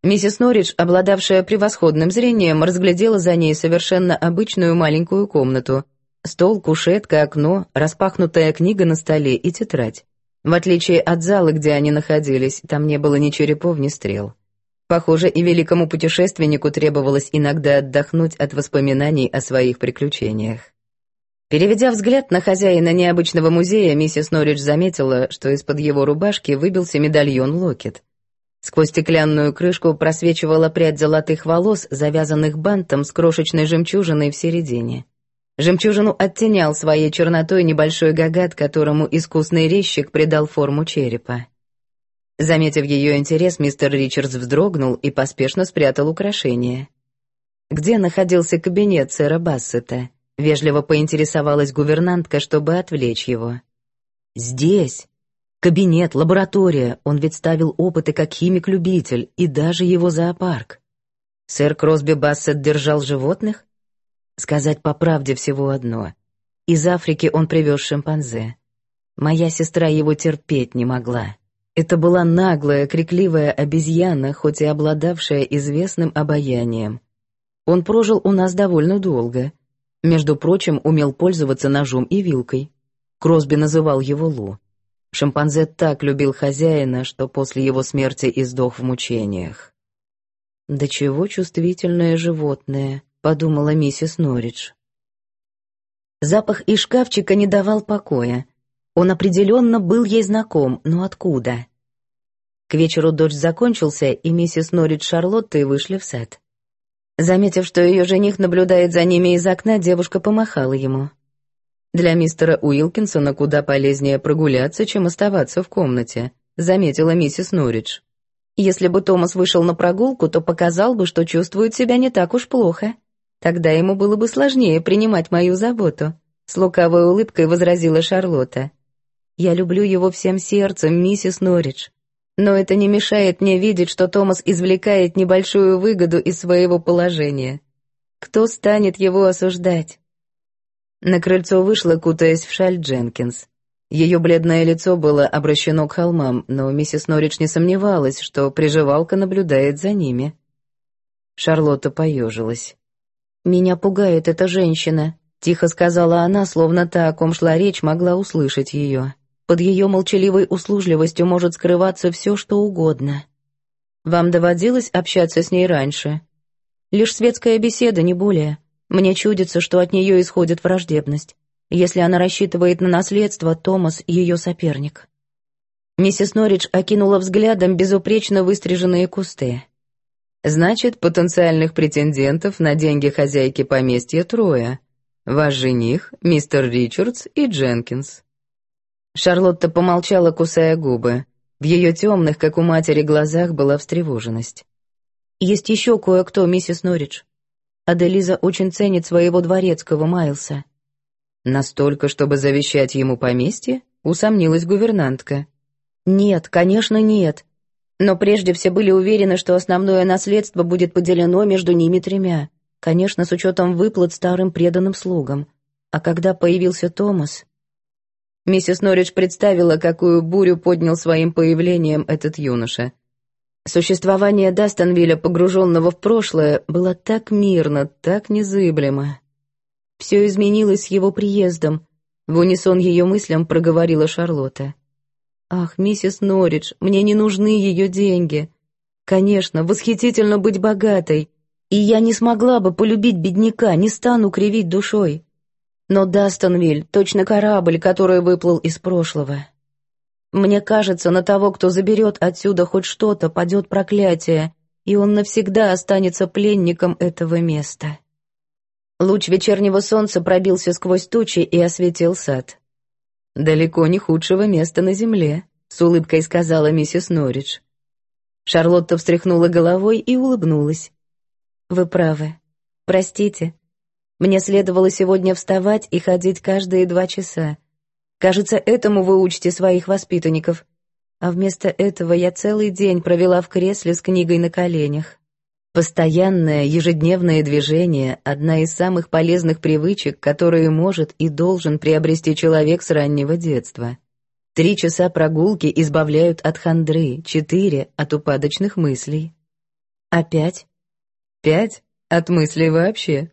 Миссис Норридж, обладавшая превосходным зрением, разглядела за ней совершенно обычную маленькую комнату. Стол, кушетка, окно, распахнутая книга на столе и тетрадь. В отличие от зала, где они находились, там не было ни черепов, ни стрел. Похоже, и великому путешественнику требовалось иногда отдохнуть от воспоминаний о своих приключениях. Переведя взгляд на хозяина необычного музея, миссис Норридж заметила, что из-под его рубашки выбился медальон Локет. Сквозь стеклянную крышку просвечивала прядь золотых волос, завязанных бантом с крошечной жемчужиной в середине. Жемчужину оттенял своей чернотой небольшой гагат, которому искусный резчик придал форму черепа. Заметив ее интерес, мистер Ричардс вздрогнул и поспешно спрятал украшение. Где находился кабинет сэра Бассета? Вежливо поинтересовалась гувернантка, чтобы отвлечь его. Здесь. Кабинет, лаборатория, он ведь ставил опыты как химик-любитель, и даже его зоопарк. Сэр Кросби Бассет держал животных? Сказать по правде всего одно. Из Африки он привез шимпанзе. Моя сестра его терпеть не могла. Это была наглая, крикливая обезьяна, хоть и обладавшая известным обаянием. Он прожил у нас довольно долго. Между прочим, умел пользоваться ножом и вилкой. Кросби называл его Лу. Шимпанзе так любил хозяина, что после его смерти издох в мучениях. «Да чего чувствительное животное», — подумала миссис Норридж. Запах из шкафчика не давал покоя. Он определенно был ей знаком, но откуда? К вечеру дождь закончился, и миссис Норридж Шарлотта и вышли в сад. Заметив, что ее жених наблюдает за ними из окна, девушка помахала ему. Для мистера Уилкинсона куда полезнее прогуляться, чем оставаться в комнате, заметила миссис Норридж. Если бы Томас вышел на прогулку, то показал бы, что чувствует себя не так уж плохо. Тогда ему было бы сложнее принимать мою заботу, с лукавой улыбкой возразила Шарлотта. Я люблю его всем сердцем, миссис Норридж. Но это не мешает мне видеть, что Томас извлекает небольшую выгоду из своего положения. Кто станет его осуждать? На крыльцо вышла, кутаясь в шаль Дженкинс. Ее бледное лицо было обращено к холмам, но миссис Норридж не сомневалась, что приживалка наблюдает за ними. Шарлотта поежилась. «Меня пугает эта женщина», — тихо сказала она, словно та, о ком шла речь, могла услышать ее. Под ее молчаливой услужливостью может скрываться все, что угодно. Вам доводилось общаться с ней раньше? Лишь светская беседа, не более. Мне чудится, что от нее исходит враждебность. Если она рассчитывает на наследство, Томас — ее соперник. Миссис Норридж окинула взглядом безупречно выстриженные кусты. Значит, потенциальных претендентов на деньги хозяйки поместья трое. Ваш жених, мистер Ричардс и Дженкинс. Шарлотта помолчала, кусая губы. В ее темных, как у матери, глазах была встревоженность. «Есть еще кое-кто, миссис Норридж. Аделиза очень ценит своего дворецкого Майлса». «Настолько, чтобы завещать ему поместье?» — усомнилась гувернантка. «Нет, конечно, нет. Но прежде все были уверены, что основное наследство будет поделено между ними тремя, конечно, с учетом выплат старым преданным слугам. А когда появился Томас...» Миссис Норридж представила, какую бурю поднял своим появлением этот юноша. Существование Дастонвилля, погруженного в прошлое, было так мирно, так незыблемо. Все изменилось с его приездом. В унисон ее мыслям проговорила Шарлотта. «Ах, миссис Норридж, мне не нужны ее деньги. Конечно, восхитительно быть богатой, и я не смогла бы полюбить бедняка, не стану кривить душой. Но Дастонвиль — точно корабль, который выплыл из прошлого. Мне кажется, на того, кто заберет отсюда хоть что-то, падет проклятие, и он навсегда останется пленником этого места. Луч вечернего солнца пробился сквозь тучи и осветил сад. «Далеко не худшего места на земле», — с улыбкой сказала миссис Норридж. Шарлотта встряхнула головой и улыбнулась. «Вы правы. Простите, мне следовало сегодня вставать и ходить каждые два часа. Кажется, этому вы учите своих воспитанников. А вместо этого я целый день провела в кресле с книгой на коленях. Постоянное ежедневное движение — одна из самых полезных привычек, которые может и должен приобрести человек с раннего детства. Три часа прогулки избавляют от хандры, четыре — от упадочных мыслей. А пять? Пять — от мыслей вообще.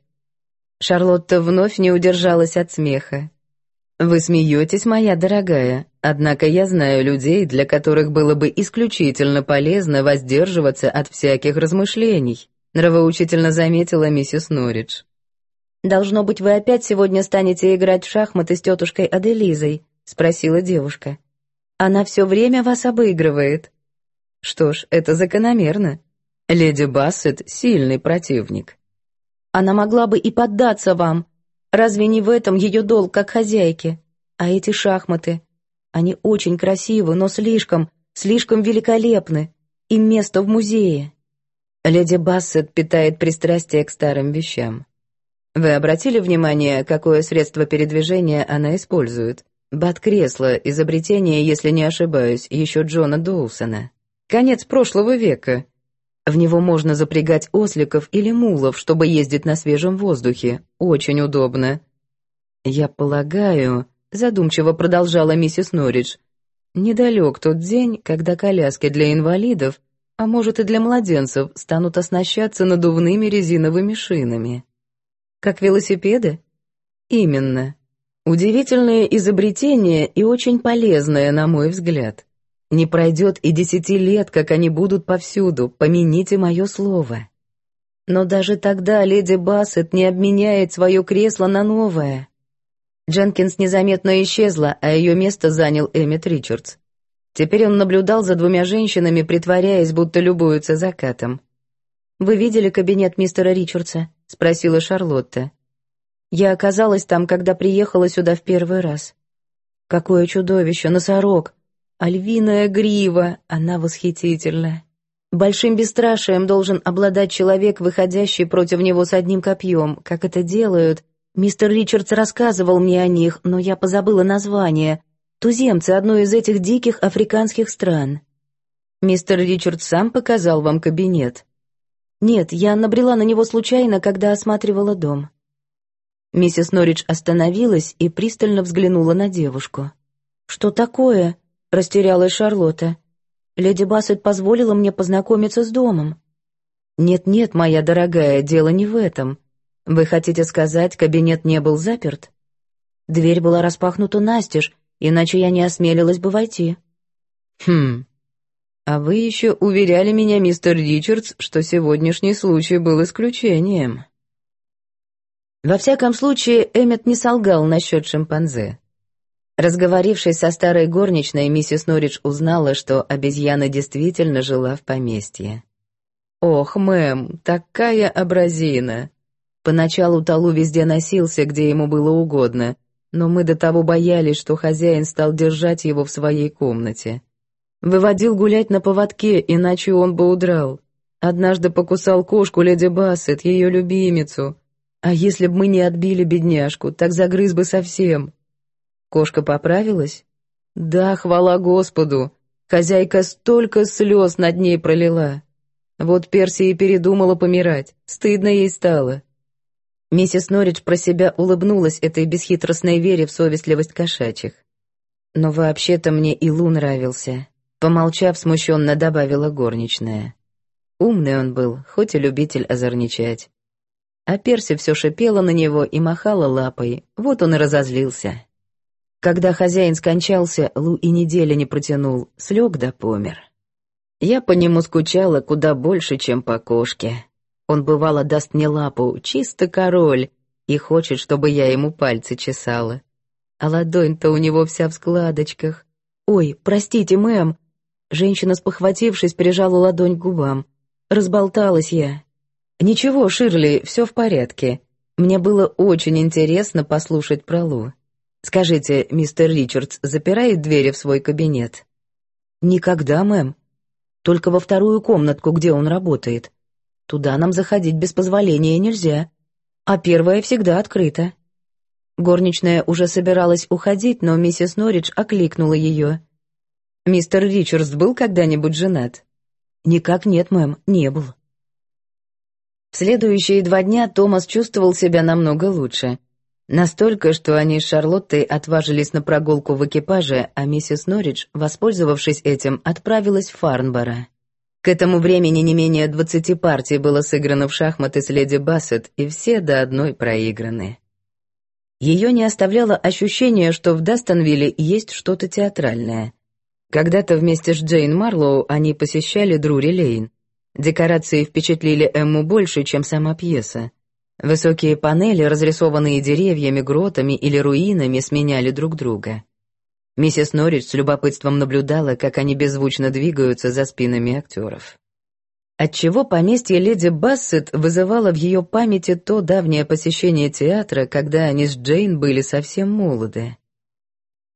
Шарлотта вновь не удержалась от смеха. «Вы смеетесь, моя дорогая, однако я знаю людей, для которых было бы исключительно полезно воздерживаться от всяких размышлений», нравоучительно заметила миссис Норридж. «Должно быть, вы опять сегодня станете играть в шахматы с тетушкой Аделизой?» — спросила девушка. «Она все время вас обыгрывает». «Что ж, это закономерно. Леди Бассет — сильный противник. Она могла бы и поддаться вам. Разве не в этом ее долг как хозяйки? А эти шахматы? Они очень красивы, но слишком, слишком великолепны. Им место в музее. Леди Бассет питает пристрастие к старым вещам. Вы обратили внимание, какое средство передвижения она использует? Бат-кресло, изобретение, если не ошибаюсь, еще Джона Доусона. Конец прошлого века. В него можно запрягать осликов или мулов, чтобы ездить на свежем воздухе. Очень удобно. Я полагаю, задумчиво продолжала миссис Норридж, недалек тот день, когда коляски для инвалидов, а может и для младенцев, станут оснащаться надувными резиновыми шинами. Как велосипеды? Именно. Удивительное изобретение и очень полезное, на мой взгляд. Не пройдет и десяти лет, как они будут повсюду, помяните мое слово. Но даже тогда леди Бассет не обменяет свое кресло на новое. Дженкинс незаметно исчезла, а ее место занял Эммет Ричардс. Теперь он наблюдал за двумя женщинами, притворяясь, будто любуются закатом. «Вы видели кабинет мистера Ричардса?» — спросила Шарлотта. «Я оказалась там, когда приехала сюда в первый раз. Какое чудовище, носорог! Альвиная грива, она восхитительна. Большим бесстрашием должен обладать человек, выходящий против него с одним копьем, как это делают. Мистер Ричардс рассказывал мне о них, но я позабыла название. Туземцы одной из этих диких африканских стран. Мистер Ричардс сам показал вам кабинет. Нет, я набрела на него случайно, когда осматривала дом. Миссис Норридж остановилась и пристально взглянула на девушку. «Что такое?» Растерялась Шарлотта. Леди Бассет позволила мне познакомиться с домом. Нет-нет, моя дорогая, дело не в этом. Вы хотите сказать, кабинет не был заперт? Дверь была распахнута настежь, иначе я не осмелилась бы войти. Хм. А вы еще уверяли меня, мистер Ричардс, что сегодняшний случай был исключением. Во всяком случае, Эммет не солгал насчет шимпанзе. Разговорившись со старой горничной, миссис Норридж узнала, что обезьяна действительно жила в поместье. «Ох, мэм, такая образина!» Поначалу Талу везде носился, где ему было угодно, но мы до того боялись, что хозяин стал держать его в своей комнате. Выводил гулять на поводке, иначе он бы удрал. Однажды покусал кошку леди Бассет, ее любимицу. А если б мы не отбили бедняжку, так загрыз бы совсем. Кошка поправилась? Да, хвала Господу. Хозяйка столько слез над ней пролила. Вот Перси и передумала помирать. Стыдно ей стало. Миссис Норридж про себя улыбнулась этой бесхитростной вере в совестливость кошачьих. Но вообще-то мне и Лу нравился. Помолчав, смущенно добавила горничная. Умный он был, хоть и любитель озорничать. А Перси все шипела на него и махала лапой, вот он и разозлился. Когда хозяин скончался, Лу и недели не протянул, слег да помер. Я по нему скучала куда больше, чем по кошке. Он бывало даст мне лапу, чисто король, и хочет, чтобы я ему пальцы чесала. А ладонь-то у него вся в складочках. «Ой, простите, мэм!» Женщина, спохватившись, прижала ладонь к губам. Разболталась я. «Ничего, Ширли, все в порядке. Мне было очень интересно послушать про Лу». Скажите, мистер Ричардс запирает двери в свой кабинет? Никогда, мэм. Только во вторую комнатку, где он работает. Туда нам заходить без позволения нельзя. А первая всегда открыта. Горничная уже собиралась уходить, но миссис Норридж окликнула ее. «Мистер Ричардс был когда-нибудь женат?» «Никак нет, мэм, не был». В следующие два дня Томас чувствовал себя намного лучше — Настолько, что они с Шарлоттой отважились на прогулку в экипаже, а миссис Норридж, воспользовавшись этим, отправилась в Фарнборо. К этому времени не менее двадцати партий было сыграно в шахматы с леди Бассет, и все до одной проиграны. Ее не оставляло ощущение, что в Дастонвилле есть что-то театральное. Когда-то вместе с Джейн Марлоу они посещали Друри Лейн. Декорации впечатлили Эмму больше, чем сама пьеса. Высокие панели, разрисованные деревьями, гротами или руинами, сменяли друг друга. Миссис Норридж с любопытством наблюдала, как они беззвучно двигаются за спинами актеров. Отчего поместье леди Бассет вызывало в ее памяти то давнее посещение театра, когда они с Джейн были совсем молоды.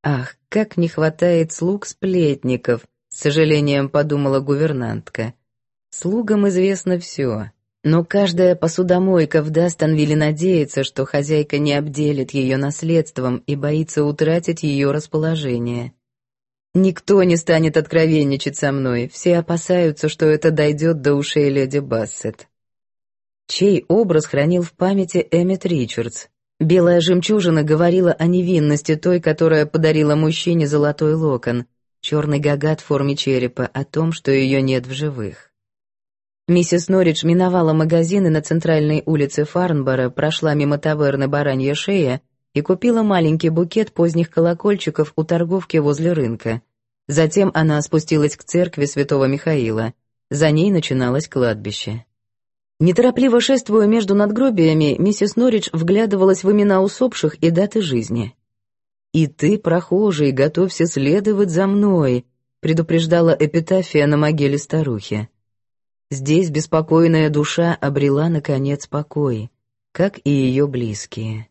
«Ах, как не хватает слуг-сплетников», — с сожалением подумала гувернантка. «Слугам известно все». Но каждая посудомойка в Дастонвилле надеется, что хозяйка не обделит ее наследством и боится утратить ее расположение. Никто не станет откровенничать со мной, все опасаются, что это дойдет до ушей леди Бассет. Чей образ хранил в памяти Эммет Ричардс? Белая жемчужина говорила о невинности той, которая подарила мужчине золотой локон, черный гагат в форме черепа, о том, что ее нет в живых. Миссис Норридж миновала магазины на центральной улице Фарнбора, прошла мимо таверны «Баранья шея» и купила маленький букет поздних колокольчиков у торговки возле рынка. Затем она спустилась к церкви святого Михаила. За ней начиналось кладбище. Неторопливо шествуя между надгробиями, миссис Норридж вглядывалась в имена усопших и даты жизни. «И ты, прохожий, готовься следовать за мной», — предупреждала эпитафия на могиле старухи. Здесь беспокойная душа обрела, наконец, покой, как и ее близкие.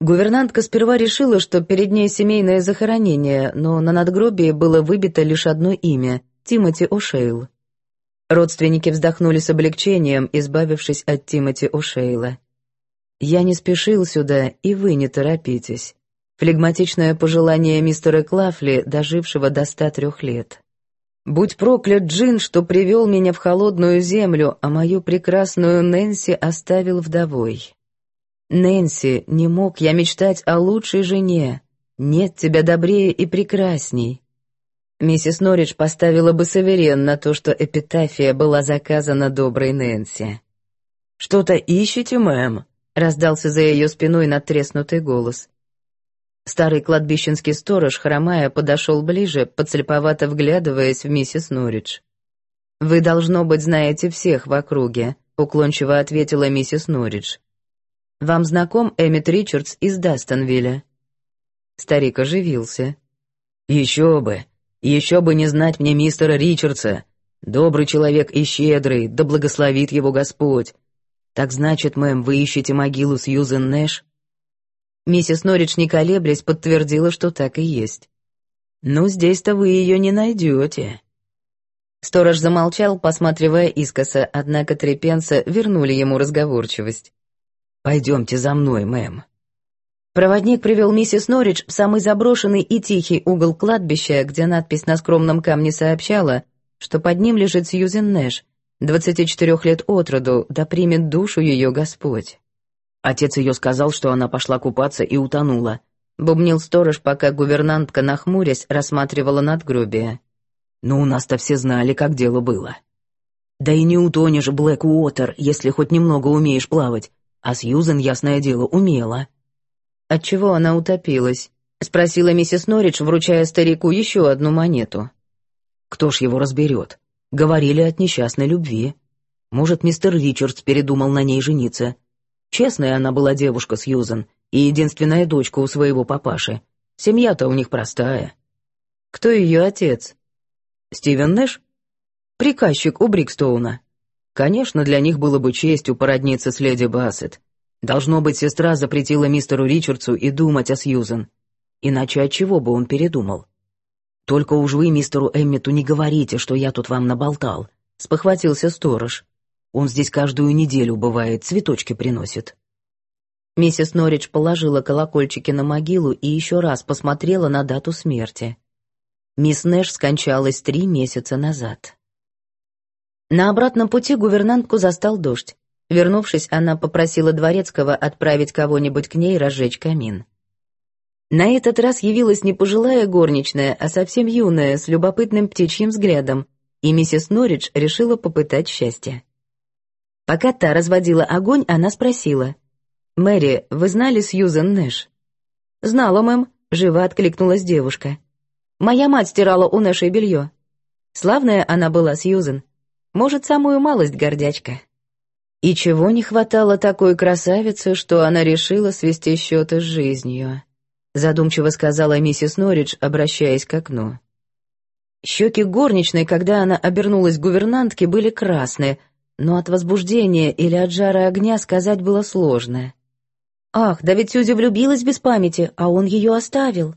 Гувернантка сперва решила, что перед ней семейное захоронение, но на надгробии было выбито лишь одно имя — Тимоти О'Шейл. Родственники вздохнули с облегчением, избавившись от Тимоти О'Шейла. «Я не спешил сюда, и вы не торопитесь». Флегматичное пожелание мистера Клафли, дожившего до ста трех лет. Будь проклят Джин, что привел меня в холодную землю, а мою прекрасную Нэнси оставил вдовой. Нэнси, не мог я мечтать о лучшей жене. Нет тебя добрее и прекрасней. Миссис Норридж поставила бы суверен на то, что эпитафия была заказана доброй Нэнси. «Что-то ищете, мэм?» — раздался за ее спиной надтреснутый голос. Старый кладбищенский сторож, хромая, подошел ближе, подслеповато вглядываясь в миссис Норридж. «Вы, должно быть, знаете всех в округе», — уклончиво ответила миссис Норридж. «Вам знаком Эммит Ричардс из Дастонвилля?» Старик оживился. «Еще бы! Еще бы не знать мне мистера Ричардса! Добрый человек и щедрый, да благословит его Господь! Так значит, мэм, вы ищете могилу Сьюзен Нэш?» Миссис Норридж, не колеблясь, подтвердила, что так и есть. «Ну, здесь-то вы ее не найдете». Сторож замолчал, посматривая искоса, однако три пенса вернули ему разговорчивость. «Пойдемте за мной, мэм». Проводник привел миссис Норридж в самый заброшенный и тихий угол кладбища, где надпись на скромном камне сообщала, что под ним лежит Сьюзен Нэш, 24 лет от роду, да примет душу ее Господь. Отец ее сказал, что она пошла купаться и утонула. Бубнил сторож, пока гувернантка, нахмурясь, рассматривала надгробие. «Ну, у нас-то все знали, как дело было». «Да и не утонешь, Блэк Уотер, если хоть немного умеешь плавать. А Сьюзен, ясное дело, умела». «Отчего она утопилась?» — спросила миссис Норридж, вручая старику еще одну монету. «Кто ж его разберет? Говорили от несчастной любви. Может, мистер Ричардс передумал на ней жениться, Честная она была девушка Сьюзан и единственная дочка у своего папаши. Семья-то у них простая. Кто ее отец? Стивен Нэш? Приказчик у Брикстоуна. Конечно, для них было бы честью породниться с леди Бассет. Должно быть, сестра запретила мистеру Ричардсу и думать о Сьюзан. Иначе от чего бы он передумал? Только уж вы мистеру Эммету не говорите, что я тут вам наболтал, спохватился сторож. Он здесь каждую неделю бывает, цветочки приносит». Миссис Норридж положила колокольчики на могилу и еще раз посмотрела на дату смерти. Мисс Нэш скончалась три месяца назад. На обратном пути гувернантку застал дождь. Вернувшись, она попросила Дворецкого отправить кого-нибудь к ней разжечь камин. На этот раз явилась не пожилая горничная, а совсем юная, с любопытным птичьим взглядом, и миссис Норридж решила попытать счастье. Пока та разводила огонь, она спросила. «Мэри, вы знали Сьюзен Нэш?» «Знала, мэм», — живо откликнулась девушка. «Моя мать стирала у Нэшей белье. Славная она была, Сьюзен. Может, самую малость гордячка». И чего не хватало такой красавице, что она решила свести счеты с жизнью, задумчиво сказала миссис Норридж, обращаясь к окну. Щеки горничной, когда она обернулась к гувернантке, были красные, но от возбуждения или от жара огня сказать было сложно. «Ах, да ведь Сюзи влюбилась без памяти, а он ее оставил».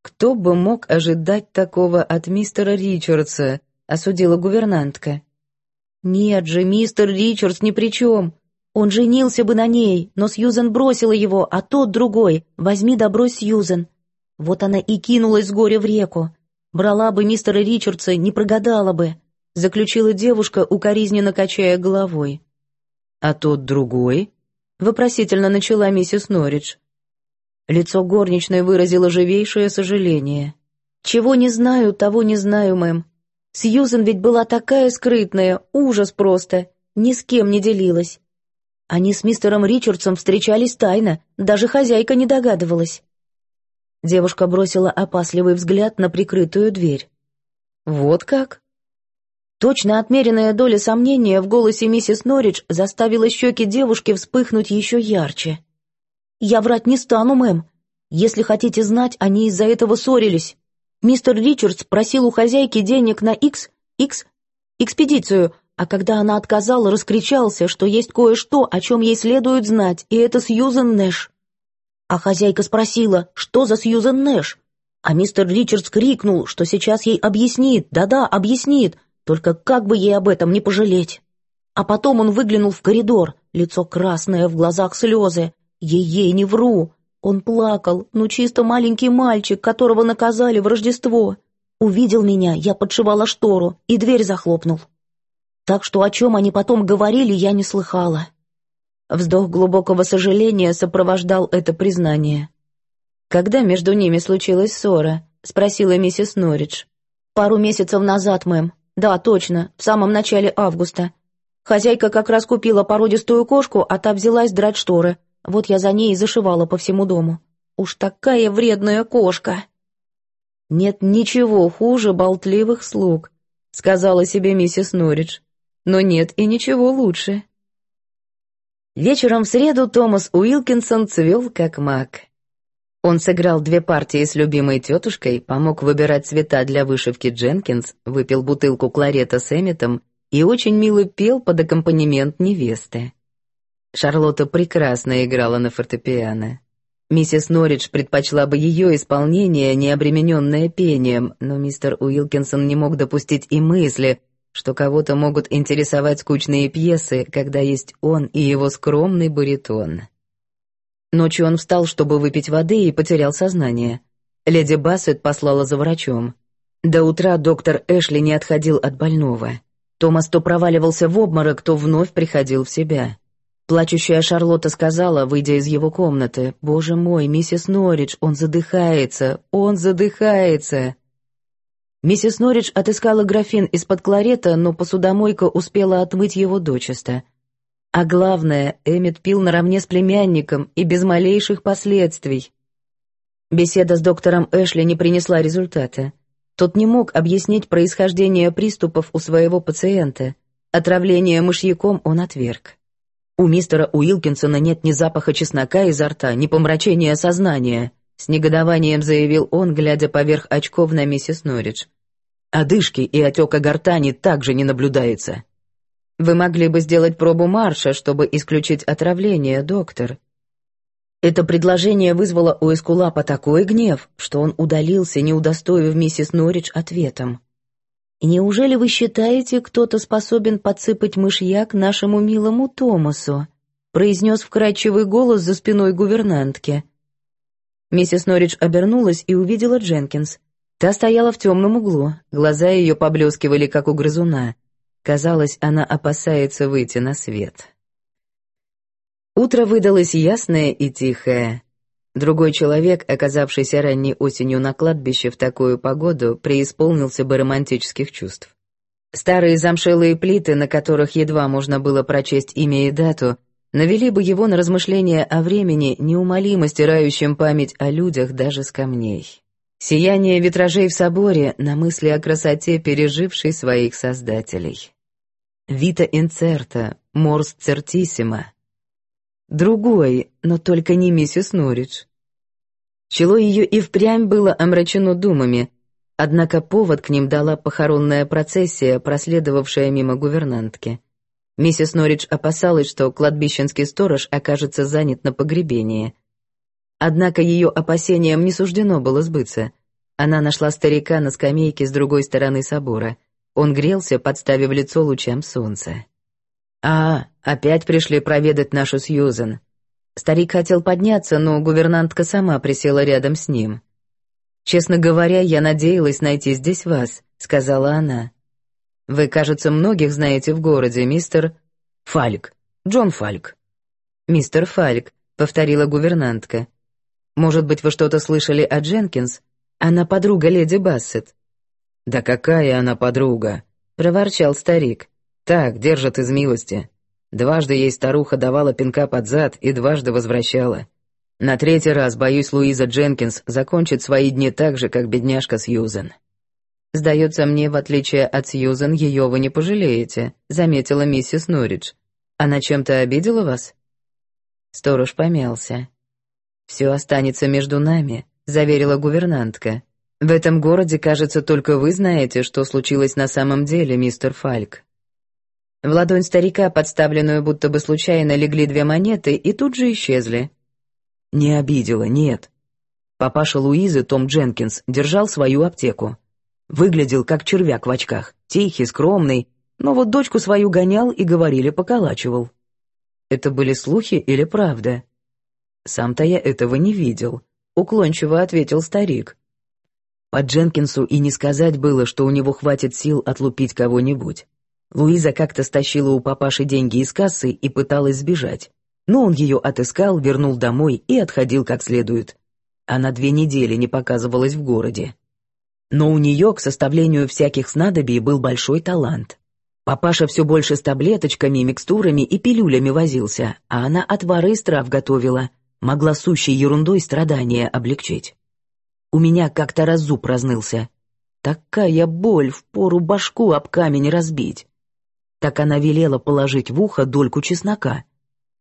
«Кто бы мог ожидать такого от мистера Ричардса?» — осудила гувернантка. «Нет же, мистер Ричардс ни при чем. Он женился бы на ней, но Сьюзен бросила его, а тот другой, возьми да брось Сьюзен. Вот она и кинулась с горя в реку. Брала бы мистера Ричардса, не прогадала бы», — заключила девушка, укоризненно качая головой. «А тот другой?» — вопросительно начала миссис Норридж. Лицо горничной выразило живейшее сожаление. «Чего не знаю, того не знаю, мэм. Сьюзен ведь была такая скрытная, ужас просто, ни с кем не делилась. Они с мистером Ричардсом встречались тайно, даже хозяйка не догадывалась». Девушка бросила опасливый взгляд на прикрытую дверь. «Вот как?» Точно отмеренная доля сомнения в голосе миссис Норридж заставила щеки девушки вспыхнуть еще ярче. «Я врать не стану, мэм. Если хотите знать, они из-за этого ссорились. Мистер Ричардс просил у хозяйки денег на X, X, экспедицию, а когда она отказала, раскричался, что есть кое-что, о чем ей следует знать, и это Сьюзен Нэш. А хозяйка спросила, что за Сьюзен Нэш? А мистер Ричардс крикнул, что сейчас ей объяснит, да-да, объяснит, только как бы ей об этом не пожалеть. А потом он выглянул в коридор, лицо красное, в глазах слезы, Ей-ей, не вру. Он плакал, ну чисто маленький мальчик, которого наказали в Рождество. Увидел меня, я подшивала штору, и дверь захлопнул. Так что о чем они потом говорили, я не слыхала. Вздох глубокого сожаления сопровождал это признание. «Когда между ними случилась ссора?» — спросила миссис Норридж. «Пару месяцев назад, мэм. Да, точно, в самом начале августа. Хозяйка как раз купила породистую кошку, а та взялась драть шторы. Вот я за ней и зашивала по всему дому. Уж такая вредная кошка!» «Нет ничего хуже болтливых слуг», — сказала себе миссис Норридж. «Но нет и ничего лучше». Вечером в среду Томас Уилкинсон цвел как маг. Он сыграл две партии с любимой тетушкой, помог выбирать цвета для вышивки Дженкинс, выпил бутылку кларета с Эмметом и очень мило пел под аккомпанемент невесты. Шарлотта прекрасно играла на фортепиано. Миссис Норридж предпочла бы ее исполнение, не обремененное пением, но мистер Уилкинсон не мог допустить и мысли, что кого-то могут интересовать скучные пьесы, когда есть он и его скромный баритон. Ночью он встал, чтобы выпить воды, и потерял сознание. Леди Бассет послала за врачом. До утра доктор Эшли не отходил от больного. Томас то проваливался в обморок, то вновь приходил в себя. Плачущая Шарлотта сказала, выйдя из его комнаты, «Боже мой, миссис Норридж, он задыхается, он задыхается!» Миссис Норридж отыскала графин из-под кларета, но посудомойка успела отмыть его дочисто. А главное, Эммет пил наравне с племянником и без малейших последствий. Беседа с доктором Эшли не принесла результата. Тот не мог объяснить происхождение приступов у своего пациента. Отравление мышьяком он отверг. У мистера Уилкинсона нет ни запаха чеснока изо рта, ни помрачения сознания, с негодованием заявил он, глядя поверх очков на миссис Норридж. Одышки и отека гортани также не наблюдается. Вы могли бы сделать пробу марша, чтобы исключить отравление, доктор. Это предложение вызвало у Эскулапа такой гнев, что он удалился, не удостоив миссис Норридж ответом. Неужели вы считаете, кто-то способен подсыпать мышьяк нашему милому Томасу?» произнес вкрадчивый голос за спиной гувернантки. Миссис Норридж обернулась и увидела Дженкинс. Та стояла в темном углу, глаза ее поблескивали, как у грызуна. Казалось, она опасается выйти на свет. Утро выдалось ясное и тихое. Другой человек, оказавшийся ранней осенью на кладбище в такую погоду, преисполнился бы романтических чувств. Старые замшелые плиты, на которых едва можно было прочесть имя и дату, навели бы его на размышления о времени, неумолимо стирающем память о людях даже с камней. Сияние витражей в соборе на мысли о красоте, пережившей своих создателей. Вита инцерта, морс цертиссима. Другой, но только не миссис Норридж. Чело ее и впрямь было омрачено думами, однако повод к ним дала похоронная процессия, проследовавшая мимо гувернантки. Миссис Норридж опасалась, что кладбищенский сторож окажется занят на погребении. Однако ее опасениям не суждено было сбыться. Она нашла старика на скамейке с другой стороны собора. Он грелся, подставив лицо лучам солнца. «А, опять пришли проведать нашу Сьюзен», Старик хотел подняться, но гувернантка сама присела рядом с ним. «Честно говоря, я надеялась найти здесь вас», — сказала она. «Вы, кажется, многих знаете в городе, мистер...» «Фальк. Джон Фальк». «Мистер Фальк», — повторила гувернантка. «Может быть, вы что-то слышали о Дженкинс? Она подруга леди Бассет». «Да какая она подруга?» — проворчал старик. «Так, держат из милости. Дважды ей старуха давала пинка под зад и дважды возвращала. На третий раз, боюсь, Луиза Дженкинс закончит свои дни так же, как бедняжка Сьюзен». «Сдается мне, в отличие от Сьюзен, ее вы не пожалеете», — заметила миссис Норридж. «Она чем-то обидела вас?» Сторож помялся. «Все останется между нами», — заверила гувернантка. «В этом городе, кажется, только вы знаете, что случилось на самом деле, мистер Фальк». В ладонь старика, подставленную будто бы случайно, легли две монеты и тут же исчезли. «Не обидела, нет. Папаша Луизы, Том Дженкинс, держал свою аптеку. Выглядел как червяк в очках, тихий, скромный, но вот дочку свою гонял и, говорили, поколачивал. Это были слухи или правда? Сам-то я этого не видел, уклончиво ответил старик. По Дженкинсу и не сказать было, что у него хватит сил отлупить кого-нибудь. Луиза как-то стащила у папаши деньги из кассы и пыталась сбежать. Но он ее отыскал, вернул домой и отходил как следует. Она две недели не показывалась в городе. Но у нее к составлению всяких снадобий был большой талант. Папаша все больше с таблеточками, микстурами и пилюлями возился, а она отвары из трав готовила, могла сущей ерундой страдания облегчить. У меня как-то раз зуб разнылся. Такая боль, в пору башку об камень разбить. Так она велела положить в ухо дольку чеснока.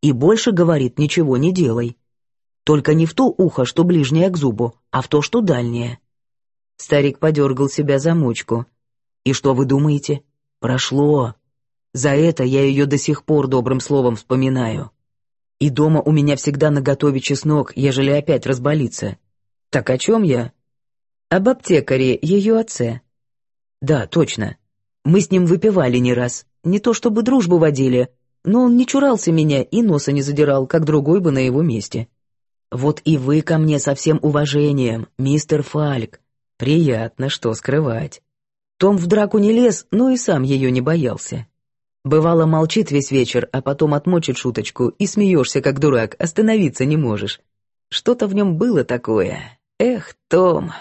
И больше, говорит, ничего не делай. Только не в то ухо, что ближнее к зубу, а в то, что дальнее. Старик подергал себя за мучку. «И что вы думаете? Прошло. За это я ее до сих пор добрым словом вспоминаю. И дома у меня всегда наготове чеснок, ежели опять разболится. Так о чем я?» «Об аптекаре, ее отце». «Да, точно. Мы с ним выпивали не раз. Не то чтобы дружбу водили, но он не чурался меня и носа не задирал, как другой бы на его месте. Вот и вы ко мне со всем уважением, мистер Фальк. Приятно, что скрывать. Том в драку не лез, но и сам ее не боялся. Бывало, молчит весь вечер, а потом отмочит шуточку, и смеешься, как дурак, остановиться не можешь. Что-то в нем было такое. Эх, Том.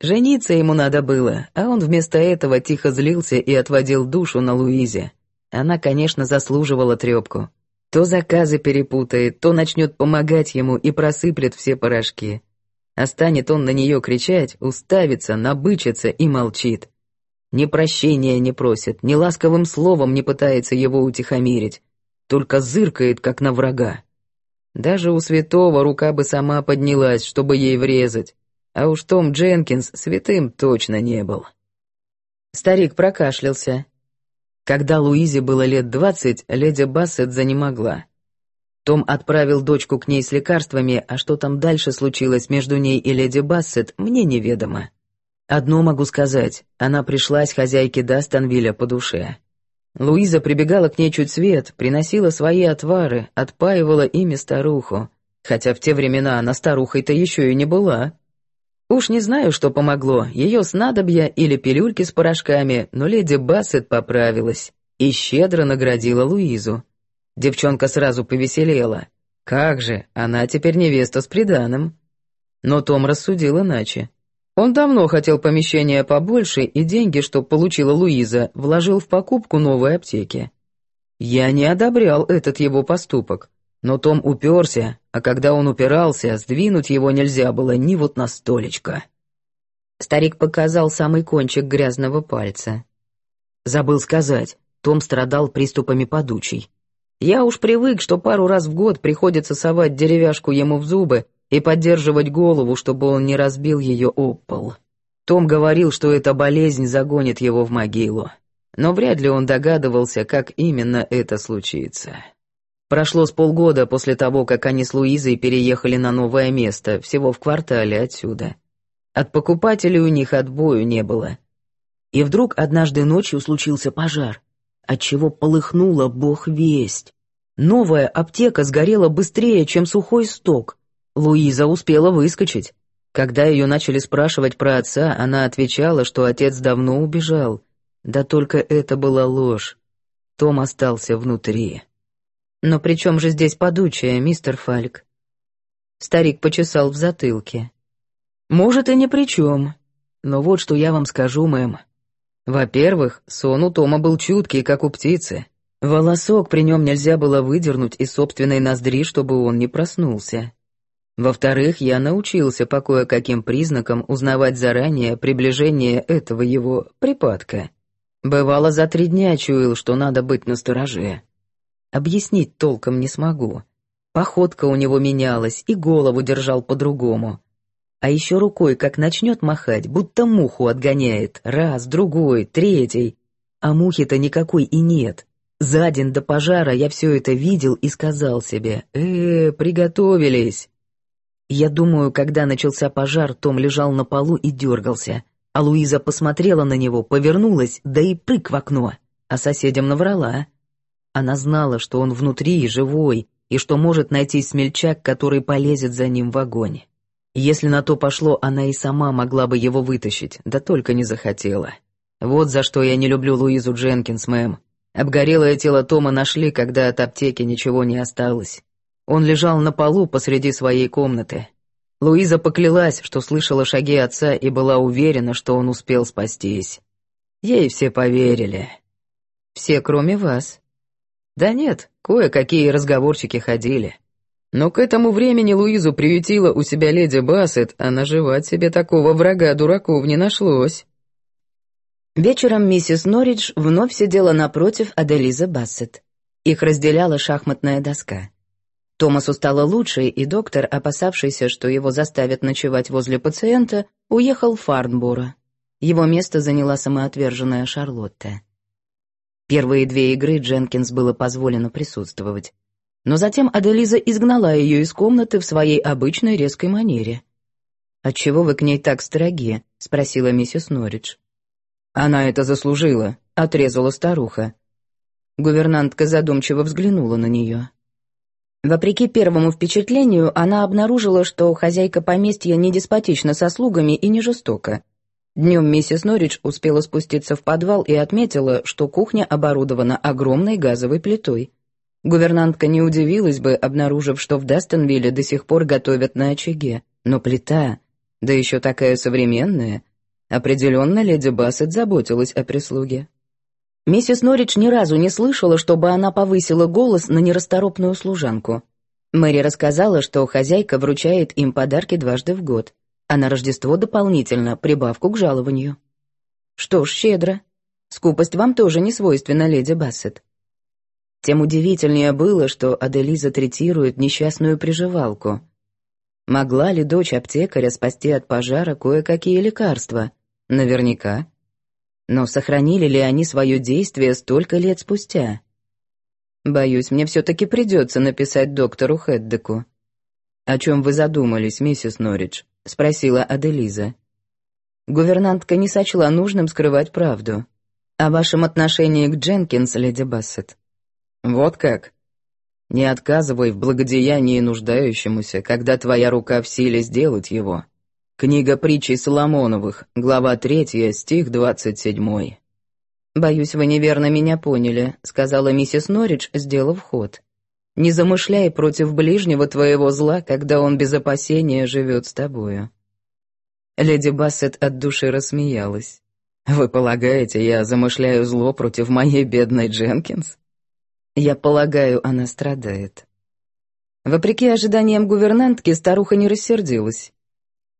Жениться ему надо было, а он вместо этого тихо злился и отводил душу на Луизе. Она, конечно, заслуживала трепку. То заказы перепутает, то начнет помогать ему и просыплет все порошки. А станет он на нее кричать, уставится, набычится и молчит. Ни прощения не просит, ни ласковым словом не пытается его утихомирить, только зыркает, как на врага. Даже у святого рука бы сама поднялась, чтобы ей врезать, а уж Том Дженкинс святым точно не был. Старик прокашлялся. Когда Луизе было лет двадцать, леди Бассет занемогла. Том отправил дочку к ней с лекарствами, а что там дальше случилось между ней и леди Бассет, мне неведомо. Одно могу сказать, она пришлась хозяйке Дастонвилля по душе. Луиза прибегала к ней чуть свет, приносила свои отвары, отпаивала ими старуху, хотя в те времена она старухой-то еще и не была. Уж не знаю, что помогло, ее снадобья или пилюльки с порошками, но леди Бассет поправилась и щедро наградила Луизу. Девчонка сразу повеселела. Как же, она теперь невеста с приданым. Но Том рассудил иначе. Он давно хотел помещение побольше, и деньги, что получила Луиза, вложил в покупку новой аптеки. Я не одобрял этот его поступок, но Том уперся, а когда он упирался, сдвинуть его нельзя было ни вот на столечко. Старик показал самый кончик грязного пальца. Забыл сказать, Том страдал приступами подучий. Я уж привык, что пару раз в год приходится совать деревяшку ему в зубы и поддерживать голову, чтобы он не разбил ее об пол. Том говорил, что эта болезнь загонит его в могилу. Но вряд ли он догадывался, как именно это случится. Прошло с полгода после того, как они с Луизой переехали на новое место, всего в квартале отсюда. От покупателей у них отбою не было. И вдруг однажды ночью случился пожар отчего полыхнула бог весть. Новая аптека сгорела быстрее, чем сухой сток. Луиза успела выскочить. Когда ее начали спрашивать про отца, она отвечала, что отец давно убежал. Да только это была ложь. Том остался внутри. «Но при чем же здесь подучая, мистер Фальк?» Старик почесал в затылке. «Может, и ни при чем. Но вот что я вам скажу, мэм. Во-первых, сон у Тома был чуткий, как у птицы. Волосок при нем нельзя было выдернуть из собственной ноздри, чтобы он не проснулся. Во-вторых, я научился по кое-каким признакам узнавать заранее приближение этого его припадка. Бывало, за три дня чуял, что надо быть настороже. Объяснить толком не смогу. Походка у него менялась, и голову держал по-другому. А еще рукой, как начнет махать, будто муху отгоняет. Раз, другой, третий. А мухи-то никакой и нет. За день до пожара я все это видел и сказал себе, «Э, приготовились». Я думаю, когда начался пожар, Том лежал на полу и дергался, а Луиза посмотрела на него, повернулась, да и прыг в окно, а соседям наврала. Она знала, что он внутри и живой, и что может найти смельчак, который полезет за ним в огонь. Если на то пошло, она и сама могла бы его вытащить, да только не захотела. Вот за что я не люблю Луизу Дженкинс, мэм. Обгорелое тело Тома нашли, когда от аптеки ничего не осталось. Он лежал на полу посреди своей комнаты. Луиза поклялась, что слышала шаги отца и была уверена, что он успел спастись. Ей все поверили. Все, кроме вас. Да нет, кое-какие разговорчики ходили. Но к этому времени Луизу приютила у себя леди Бассет, а наживать себе такого врага дураков не нашлось. Вечером миссис Норридж вновь сидела напротив Аделизы Бассет. Их разделяла шахматная доска. Томасу стало лучше, и доктор, опасавшийся, что его заставят ночевать возле пациента, уехал в Фарнборо. Его место заняла самоотверженная Шарлотта. Первые две игры Дженкинс было позволено присутствовать. Но затем Аделиза изгнала ее из комнаты в своей обычной резкой манере. «Отчего вы к ней так строги?» — спросила миссис Норридж. «Она это заслужила», — отрезала старуха. Гувернантка задумчиво взглянула на нее. Вопреки первому впечатлению, она обнаружила, что хозяйка поместья не деспотична со слугами и не жестока. Днем миссис Норридж успела спуститься в подвал и отметила, что кухня оборудована огромной газовой плитой. Гувернантка не удивилась бы, обнаружив, что в Дастонвилле до сих пор готовят на очаге. Но плита, да еще такая современная, определенно леди Бассет заботилась о прислуге. Миссис Норридж ни разу не слышала, чтобы она повысила голос на нерасторопную служанку. Мэри рассказала, что хозяйка вручает им подарки дважды в год, а на Рождество дополнительно прибавку к жалованию. Что ж, щедро. Скупость вам тоже не свойственна, леди Бассет. Тем удивительнее было, что Аделиза третирует несчастную приживалку. Могла ли дочь аптекаря спасти от пожара кое-какие лекарства? Наверняка. Но сохранили ли они свое действие столько лет спустя? Боюсь, мне все-таки придется написать доктору Хеддеку. «О чем вы задумались, миссис Норридж?» — спросила Аделиза. Гувернантка не сочла нужным скрывать правду. «О вашем отношении к Дженкинс, леди Бассет». «Вот как?» «Не отказывай в благодеянии нуждающемуся, когда твоя рука в силе сделать его. Книга притчей Соломоновых, глава 3, стих 27. «Боюсь, вы неверно меня поняли», — сказала миссис Норридж, сделав ход. «Не замышляй против ближнего твоего зла, когда он без опасения живет с тобою». Леди Бассет от души рассмеялась. «Вы полагаете, я замышляю зло против моей бедной Дженкинс?» «Я полагаю, она страдает». Вопреки ожиданиям гувернантки, старуха не рассердилась.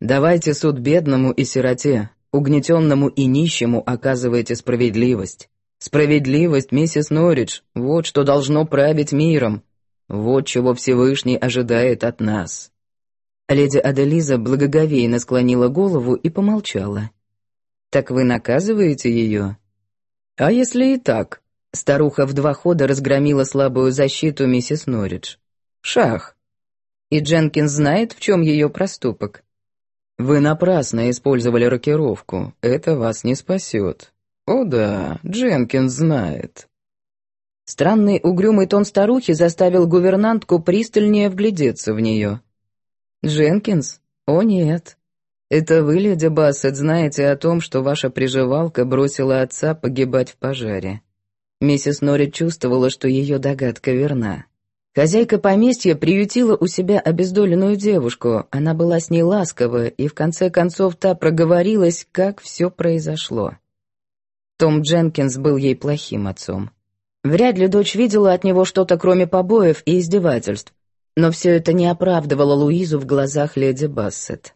Давайте суд бедному и сироте, угнетенному и нищему оказывайте справедливость. Справедливость, миссис Норридж, вот что должно править миром. Вот чего Всевышний ожидает от нас». Леди Аделиза благоговейно склонила голову и помолчала. «Так вы наказываете ее?» «А если и так?» Старуха в два хода разгромила слабую защиту миссис Норридж. «Шах!» «И Дженкинс знает, в чем ее проступок?» Вы напрасно использовали рокировку. Это вас не спасет. О да, Дженкинс знает. Странный угрюмый тон старухи заставил гувернантку пристальнее вглядеться в нее. Дженкинс? О нет. «Это вы, леди Бассет, знаете о том, что ваша приживалка бросила отца погибать в пожаре?» Миссис Норрит чувствовала, что ее догадка верна. Хозяйка поместья приютила у себя обездоленную девушку, она была с ней ласкова, и в конце концов та проговорилась, как все произошло. Том Дженкинс был ей плохим отцом. Вряд ли дочь видела от него что-то, кроме побоев и издевательств, но все это не оправдывало Луизу в глазах леди Бассет.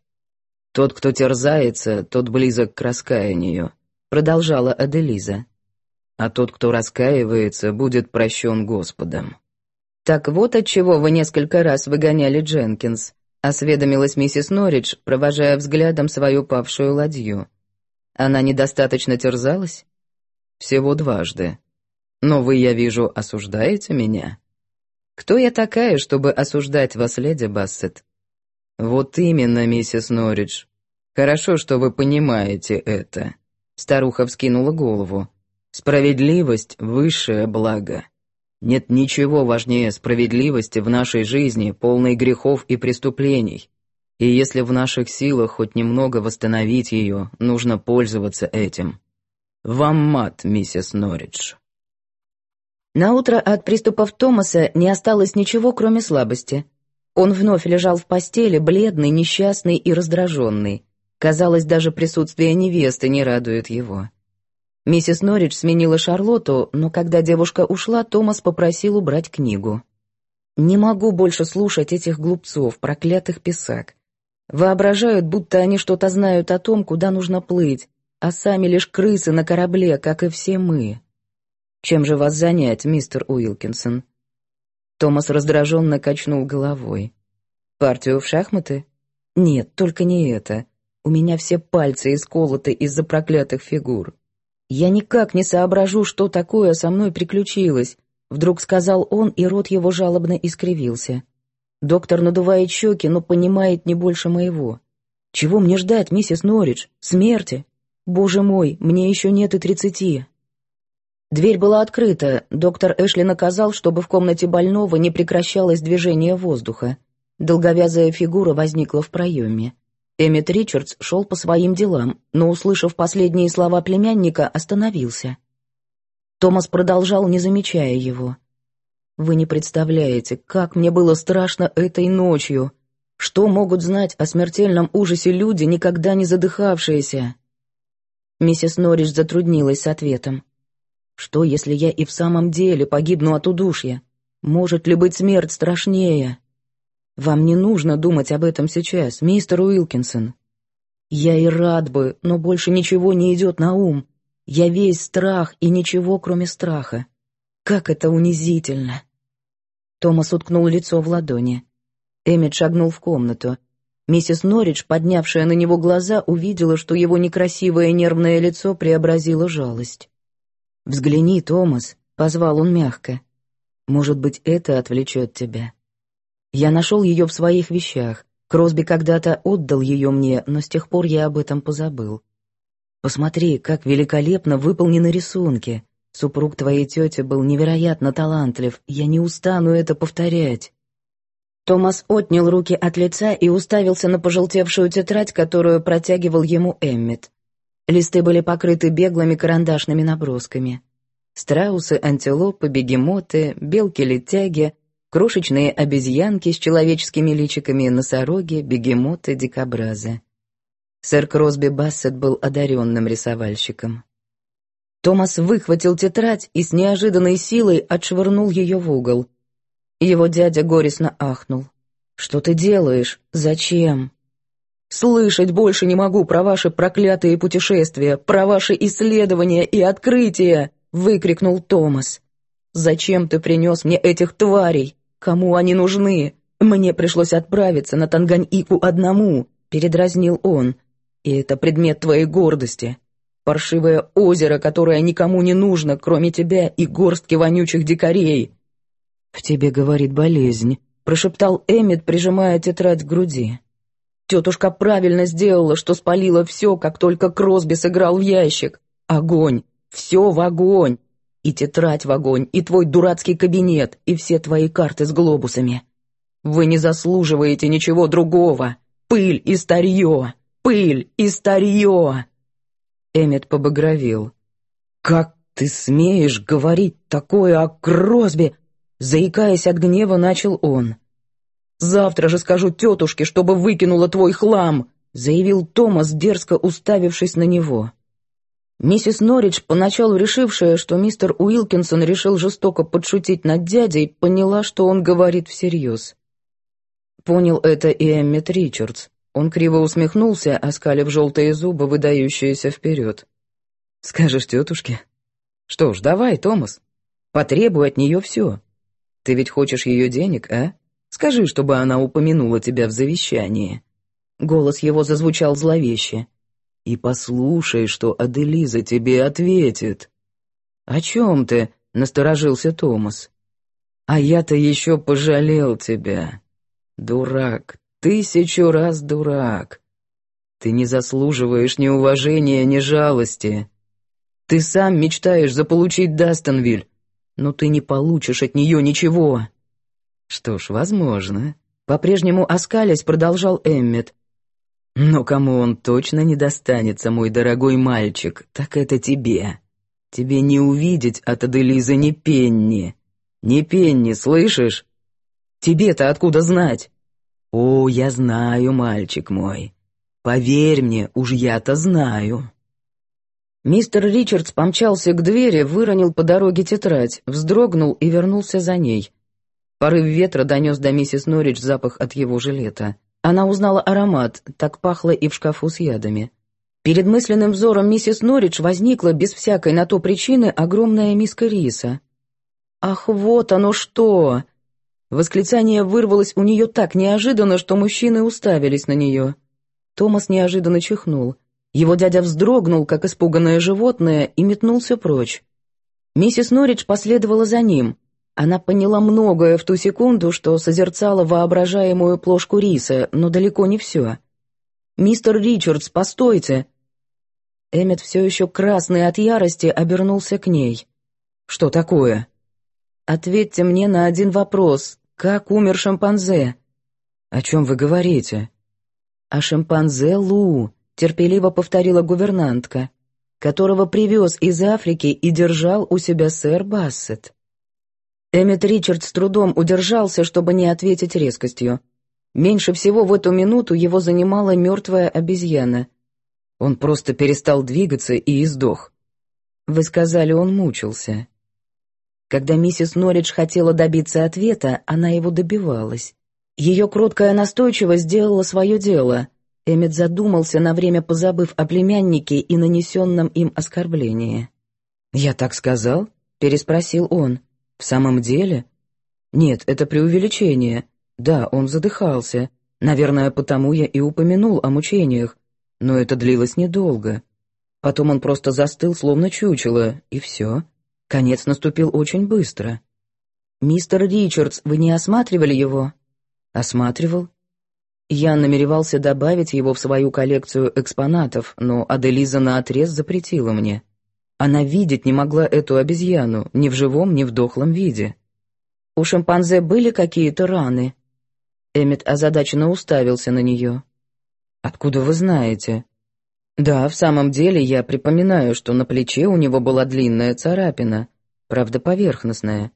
«Тот, кто терзается, тот близок к раскаянию», — продолжала Аделиза. «А тот, кто раскаивается, будет прощен Господом». «Так вот от чего вы несколько раз выгоняли Дженкинс», — осведомилась миссис Норридж, провожая взглядом свою павшую ладью. «Она недостаточно терзалась?» «Всего дважды. Но вы, я вижу, осуждаете меня?» «Кто я такая, чтобы осуждать вас, леди Бассет?» «Вот именно, миссис Норридж. Хорошо, что вы понимаете это». Старуха вскинула голову. «Справедливость — высшее благо». Нет ничего важнее справедливости в нашей жизни, полной грехов и преступлений. И если в наших силах хоть немного восстановить ее, нужно пользоваться этим. Вам мат, миссис Норридж. Наутро от приступов Томаса не осталось ничего, кроме слабости. Он вновь лежал в постели, бледный, несчастный и раздраженный. Казалось, даже присутствие невесты не радует его. Миссис Норридж сменила Шарлотту, но когда девушка ушла, Томас попросил убрать книгу. «Не могу больше слушать этих глупцов, проклятых писак. Воображают, будто они что-то знают о том, куда нужно плыть, а сами лишь крысы на корабле, как и все мы. Чем же вас занять, мистер Уилкинсон?» Томас раздраженно качнул головой. «Партию в шахматы? Нет, только не это. У меня все пальцы исколоты из-за проклятых фигур». «Я никак не соображу, что такое со мной приключилось», — вдруг сказал он, и рот его жалобно искривился. «Доктор надувает щеки, но понимает не больше моего. Чего мне ждать, миссис Норридж? Смерти? Боже мой, мне еще нет и тридцати». Дверь была открыта, доктор Эшли наказал, чтобы в комнате больного не прекращалось движение воздуха. Долговязая фигура возникла в проеме. Эммет Ричардс шел по своим делам, но, услышав последние слова племянника, остановился. Томас продолжал, не замечая его. «Вы не представляете, как мне было страшно этой ночью. Что могут знать о смертельном ужасе люди, никогда не задыхавшиеся?» Миссис Норридж затруднилась с ответом. «Что, если я и в самом деле погибну от удушья? Может ли быть смерть страшнее?» Вам не нужно думать об этом сейчас, мистер Уилкинсон. Я и рад бы, но больше ничего не идет на ум. Я весь страх и ничего, кроме страха. Как это унизительно!» Томас уткнул лицо в ладони. Эммет шагнул в комнату. Миссис Норридж, поднявшая на него глаза, увидела, что его некрасивое нервное лицо преобразило жалость. «Взгляни, Томас», — позвал он мягко. «Может быть, это отвлечет тебя». Я нашел ее в своих вещах. Кросби когда-то отдал ее мне, но с тех пор я об этом позабыл. Посмотри, как великолепно выполнены рисунки. Супруг твоей тети был невероятно талантлив, я не устану это повторять. Томас отнял руки от лица и уставился на пожелтевшую тетрадь, которую протягивал ему Эммет. Листы были покрыты беглыми карандашными набросками. Страусы, антилопы, бегемоты, белки-летяги, крошечные обезьянки с человеческими личиками, носороги, бегемоты, дикобразы. Сэр Кросби Бассет был одаренным рисовальщиком. Томас выхватил тетрадь и с неожиданной силой отшвырнул ее в угол. Его дядя горестно ахнул. «Что ты делаешь? Зачем?» «Слышать больше не могу про ваши проклятые путешествия, про ваши исследования и открытия!» — выкрикнул Томас. «Зачем ты принес мне этих тварей? Кому они нужны? Мне пришлось отправиться на Танганьику одному, передразнил он. И это предмет твоей гордости. Паршивое озеро, которое никому не нужно, кроме тебя и горстки вонючих дикарей. В тебе говорит болезнь, прошептал Эммет, прижимая тетрадь к груди. Тетушка правильно сделала, что спалила все, как только Кросби сыграл в ящик. Огонь! Все в огонь! И тетрадь в огонь, и твой дурацкий кабинет, и все твои карты с глобусами. Вы не заслуживаете ничего другого. Пыль и старье. пыль и старье!» Эммет побагровел. «Как ты смеешь говорить такое о Кросби?» Заикаясь от гнева, начал он. «Завтра же скажу тетушке, чтобы выкинула твой хлам!» заявил Томас, дерзко уставившись на него. Миссис Норридж, поначалу решившая, что мистер Уилкинсон решил жестоко подшутить над дядей, поняла, что он говорит всерьез. Понял это и Эммет Ричардс. Он криво усмехнулся, оскалив желтые зубы, выдающиеся вперед. «Скажешь тетушке?» «Что ж, давай, Томас. Потребуй от нее все. Ты ведь хочешь ее денег, а? Скажи, чтобы она упомянула тебя в завещании». Голос его зазвучал зловеще. «И послушай, что Аделиза тебе ответит». «О чем ты?» — насторожился Томас. «А я-то еще пожалел тебя. Дурак, тысячу раз дурак. Ты не заслуживаешь ни уважения, ни жалости. Ты сам мечтаешь заполучить Дастонвиль, но ты не получишь от нее ничего». «Что ж, возможно». По-прежнему оскалясь, продолжал Эммет. Но кому он точно не достанется, мой дорогой мальчик, так это тебе. Тебе не увидеть от Аделизы ни пенни. Ни пенни, слышишь? Тебе-то откуда знать? О, я знаю, мальчик мой. Поверь мне, уж я-то знаю. Мистер Ричардс помчался к двери, выронил по дороге тетрадь, вздрогнул и вернулся за ней. Порыв ветра донес до миссис Норридж запах от его жилета. Она узнала аромат, так пахло и в шкафу с ядами. Перед мысленным взором миссис Норридж возникла без всякой на то причины огромная миска риса. «Ах, вот оно что!» Восклицание вырвалось у нее так неожиданно, что мужчины уставились на нее. Томас неожиданно чихнул. Его дядя вздрогнул, как испуганное животное, и метнулся прочь. Миссис Норридж последовала за ним. Она поняла многое в ту секунду, что созерцала воображаемую плошку риса, но далеко не все. «Мистер Ричардс, постойте!» Эммет все еще красный от ярости обернулся к ней. «Что такое?» «Ответьте мне на один вопрос. Как умер шимпанзе?» «О чем вы говорите?» «О шимпанзе Лу», — терпеливо повторила гувернантка, «которого привез из Африки и держал у себя сэр Бассет». Эммет Ричард с трудом удержался, чтобы не ответить резкостью. Меньше всего в эту минуту его занимала мертвая обезьяна. Он просто перестал двигаться и издох. Вы сказали, он мучился. Когда миссис Норридж хотела добиться ответа, она его добивалась. Ее кроткая настойчивость сделала свое дело. Эммет задумался, на время позабыв о племяннике и нанесенном им оскорблении. «Я так сказал?» — переспросил он. В самом деле? Нет, это преувеличение. Да, он задыхался. Наверное, потому я и упомянул о мучениях. Но это длилось недолго. Потом он просто застыл, словно чучело, и все. Конец наступил очень быстро. «Мистер Ричардс, вы не осматривали его?» «Осматривал». Я намеревался добавить его в свою коллекцию экспонатов, но Аделиза наотрез запретила мне. Она видеть не могла эту обезьяну ни в живом, ни в дохлом виде. У шимпанзе были какие-то раны. Эммет озадаченно уставился на нее. «Откуда вы знаете?» «Да, в самом деле я припоминаю, что на плече у него была длинная царапина, правда поверхностная.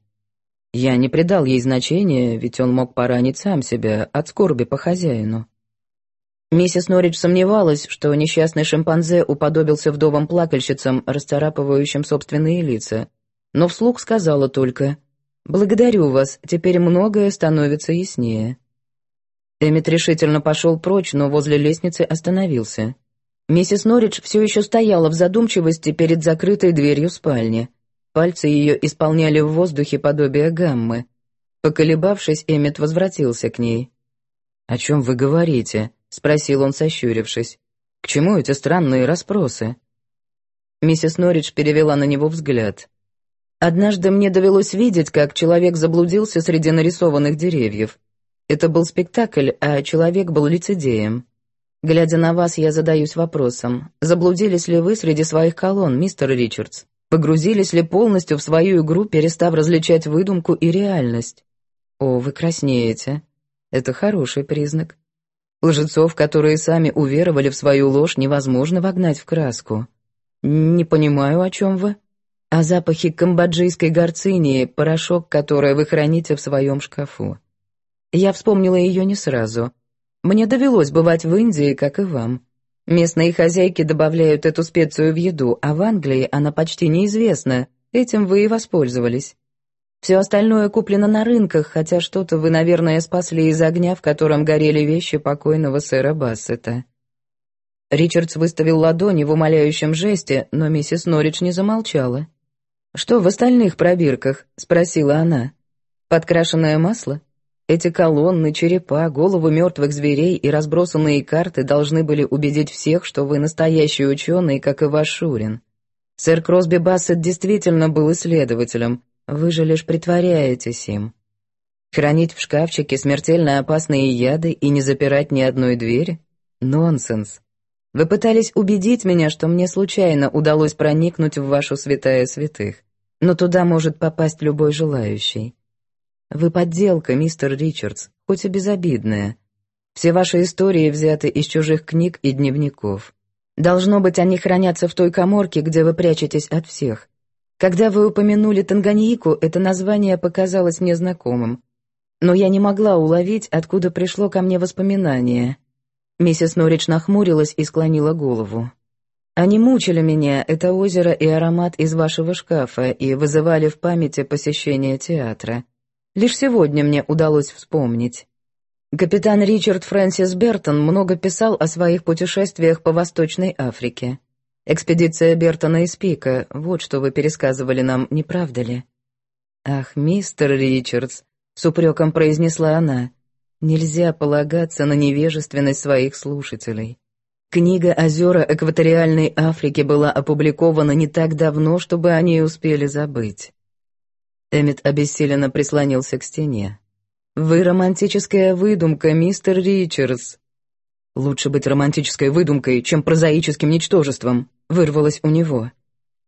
Я не придал ей значения, ведь он мог поранить сам себя от скорби по хозяину. Миссис Норридж сомневалась, что несчастный шимпанзе уподобился вдовам плакальщицам, расцарапывающим собственные лица, но вслух сказала только «Благодарю вас, теперь многое становится яснее». Эммет решительно пошел прочь, но возле лестницы остановился. Миссис Норридж все еще стояла в задумчивости перед закрытой дверью спальни. Пальцы ее исполняли в воздухе подобие гаммы. Поколебавшись, Эммет возвратился к ней. «О чем вы говорите?» — спросил он, сощурившись. «К чему эти странные расспросы?» Миссис Норридж перевела на него взгляд. «Однажды мне довелось видеть, как человек заблудился среди нарисованных деревьев. Это был спектакль, а человек был лицедеем. Глядя на вас, я задаюсь вопросом, заблудились ли вы среди своих колонн, мистер Ричардс? Погрузились ли полностью в свою игру, перестав различать выдумку и реальность? О, вы краснеете. Это хороший признак. Лжецов, которые сами уверовали в свою ложь, невозможно вогнать в краску. Не понимаю, о чем вы. О запахе камбоджийской горцинии, порошок, который вы храните в своем шкафу. Я вспомнила ее не сразу. Мне довелось бывать в Индии, как и вам. Местные хозяйки добавляют эту специю в еду, а в Англии она почти неизвестна. Этим вы и воспользовались. Все остальное куплено на рынках, хотя что-то вы, наверное, спасли из огня, в котором горели вещи покойного сэра Бассета. Ричардс выставил ладони в умоляющем жесте, но миссис Норридж не замолчала. «Что в остальных пробирках?» — спросила она. «Подкрашенное масло? Эти колонны, черепа, головы мертвых зверей и разбросанные карты должны были убедить всех, что вы настоящий ученый, как и ваш Шурин. Сэр Кросби Бассет действительно был исследователем, вы же лишь притворяетесь им. Хранить в шкафчике смертельно опасные яды и не запирать ни одной двери? Нонсенс. Вы пытались убедить меня, что мне случайно удалось проникнуть в вашу святая святых, но туда может попасть любой желающий. Вы подделка, мистер Ричардс, хоть и безобидная. Все ваши истории взяты из чужих книг и дневников. Должно быть, они хранятся в той коморке, где вы прячетесь от всех. Когда вы упомянули Танганьику, это название показалось мне знакомым. Но я не могла уловить, откуда пришло ко мне воспоминание. Миссис Норридж нахмурилась и склонила голову. Они мучили меня, это озеро и аромат из вашего шкафа, и вызывали в памяти посещение театра. Лишь сегодня мне удалось вспомнить. Капитан Ричард Фрэнсис Бертон много писал о своих путешествиях по Восточной Африке. Экспедиция Бертона из Пика, вот что вы пересказывали нам, не правда ли? Ах, мистер Ричардс, с упреком произнесла она, нельзя полагаться на невежественность своих слушателей. Книга «Озера экваториальной Африки» была опубликована не так давно, чтобы они успели забыть. Эммет обессиленно прислонился к стене. «Вы романтическая выдумка, мистер Ричардс». «Лучше быть романтической выдумкой, чем прозаическим ничтожеством», вырвалось у него.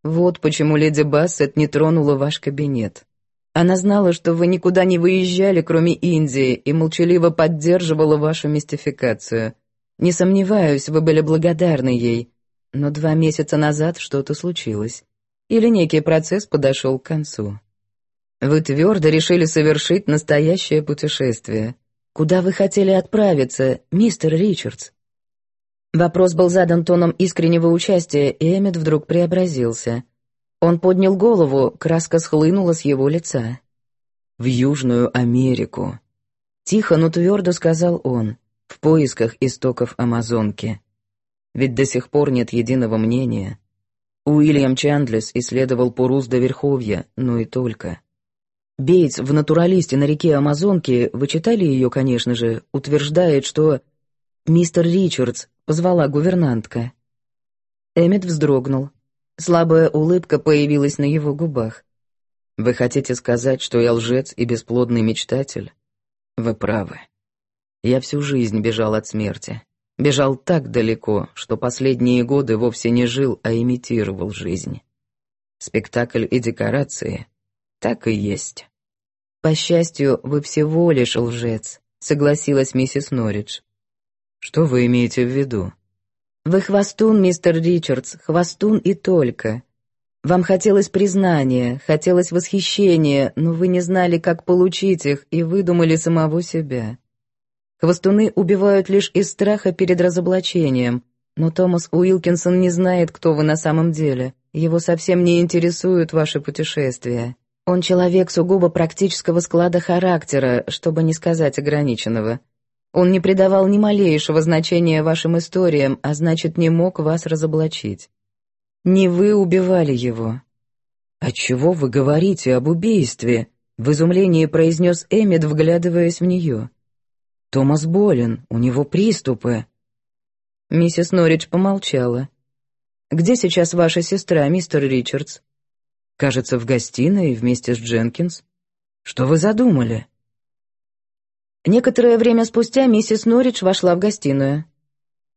Вот почему леди Бассет не тронула ваш кабинет. Она знала, что вы никуда не выезжали, кроме Индии, и молчаливо поддерживала вашу мистификацию. Не сомневаюсь, вы были благодарны ей. Но два месяца назад что-то случилось. Или некий процесс подошел к концу. Вы твердо решили совершить настоящее путешествие. Куда вы хотели отправиться, мистер Ричардс? Вопрос был задан тоном искреннего участия, и Эммет вдруг преобразился. Он поднял голову, краска схлынула с его лица. «В Южную Америку», — тихо, но твердо сказал он, в поисках истоков Амазонки. Ведь до сих пор нет единого мнения. Уильям Чандлес исследовал Пурус до Верховья, но и только. Бейтс в «Натуралисте на реке Амазонки», вы читали ее, конечно же, утверждает, что «Мистер Ричардс», — позвала гувернантка. Эммет вздрогнул. Слабая улыбка появилась на его губах. «Вы хотите сказать, что я лжец и бесплодный мечтатель? Вы правы. Я всю жизнь бежал от смерти. Бежал так далеко, что последние годы вовсе не жил, а имитировал жизнь. Спектакль и декорации — так и есть. По счастью, вы всего лишь лжец», — согласилась миссис Норридж. Что вы имеете в виду? Вы хвостун, мистер Ричардс, хвостун и только. Вам хотелось признания, хотелось восхищения, но вы не знали, как получить их, и выдумали самого себя. Хвостуны убивают лишь из страха перед разоблачением, но Томас Уилкинсон не знает, кто вы на самом деле. Его совсем не интересуют ваши путешествия. Он человек сугубо практического склада характера, чтобы не сказать ограниченного. Он не придавал ни малейшего значения вашим историям, а значит, не мог вас разоблачить. Не вы убивали его. «А чего вы говорите об убийстве?» — в изумлении произнес Эммет, вглядываясь в нее. «Томас болен, у него приступы». Миссис Норридж помолчала. «Где сейчас ваша сестра, мистер Ричардс?» «Кажется, в гостиной вместе с Дженкинс. Что вы задумали?» Некоторое время спустя миссис Норридж вошла в гостиную.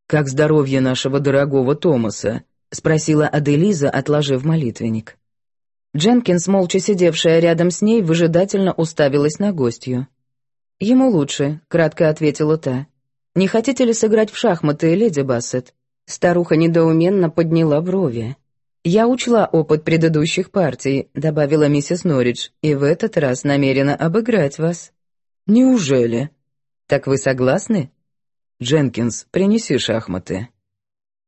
«Как здоровье нашего дорогого Томаса?» — спросила Аделиза, отложив молитвенник. Дженкинс, молча сидевшая рядом с ней, выжидательно уставилась на гостью. «Ему лучше», — кратко ответила та. Не хотите ли сыграть в шахматы, леди Бассет?» Старуха недоуменно подняла брови. «Я учла опыт предыдущих партий», — добавила миссис Норридж, «и в этот раз намерена обыграть вас». «Неужели?» «Так вы согласны?» «Дженкинс, принеси шахматы».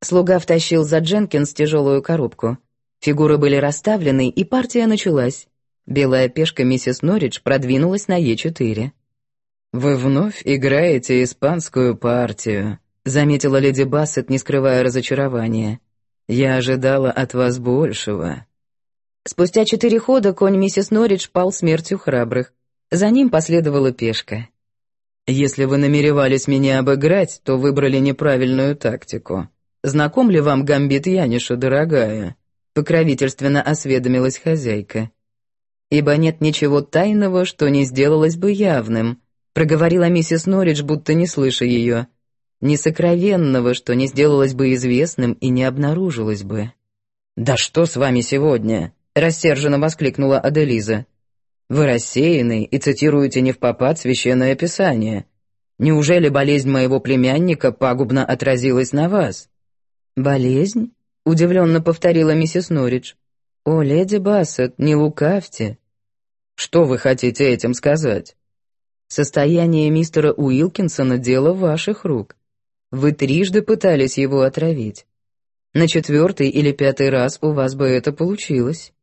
Слуга втащил за Дженкинс тяжелую коробку. Фигуры были расставлены, и партия началась. Белая пешка миссис Норридж продвинулась на Е4. «Вы вновь играете испанскую партию», — заметила леди Бассет, не скрывая разочарования. «Я ожидала от вас большего». Спустя четыре хода конь миссис Норридж пал смертью храбрых. За ним последовала пешка. «Если вы намеревались меня обыграть, то выбрали неправильную тактику. Знаком ли вам гамбит Яниша, дорогая?» Покровительственно осведомилась хозяйка. «Ибо нет ничего тайного, что не сделалось бы явным», проговорила миссис Норридж, будто не слыша ее. «Несокровенного, что не сделалось бы известным и не обнаружилось бы». «Да что с вами сегодня?» — рассерженно воскликнула Аделиза. Вы рассеяны и цитируете не в попад священное писание. Неужели болезнь моего племянника пагубно отразилась на вас?» «Болезнь?» — удивленно повторила миссис Норридж. «О, леди Бассет, не лукавьте». «Что вы хотите этим сказать?» «Состояние мистера Уилкинсона — дело ваших рук. Вы трижды пытались его отравить. На четвертый или пятый раз у вас бы это получилось».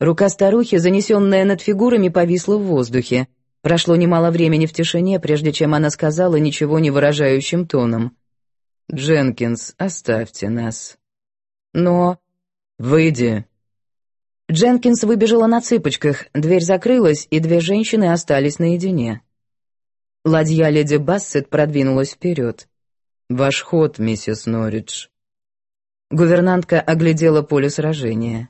Рука старухи, занесенная над фигурами, повисла в воздухе. Прошло немало времени в тишине, прежде чем она сказала ничего не выражающим тоном. «Дженкинс, оставьте нас». «Но...» «Выйди». Дженкинс выбежала на цыпочках, дверь закрылась, и две женщины остались наедине. Ладья леди Бассет продвинулась вперед. «Ваш ход, миссис Норридж». Гувернантка оглядела поле сражения.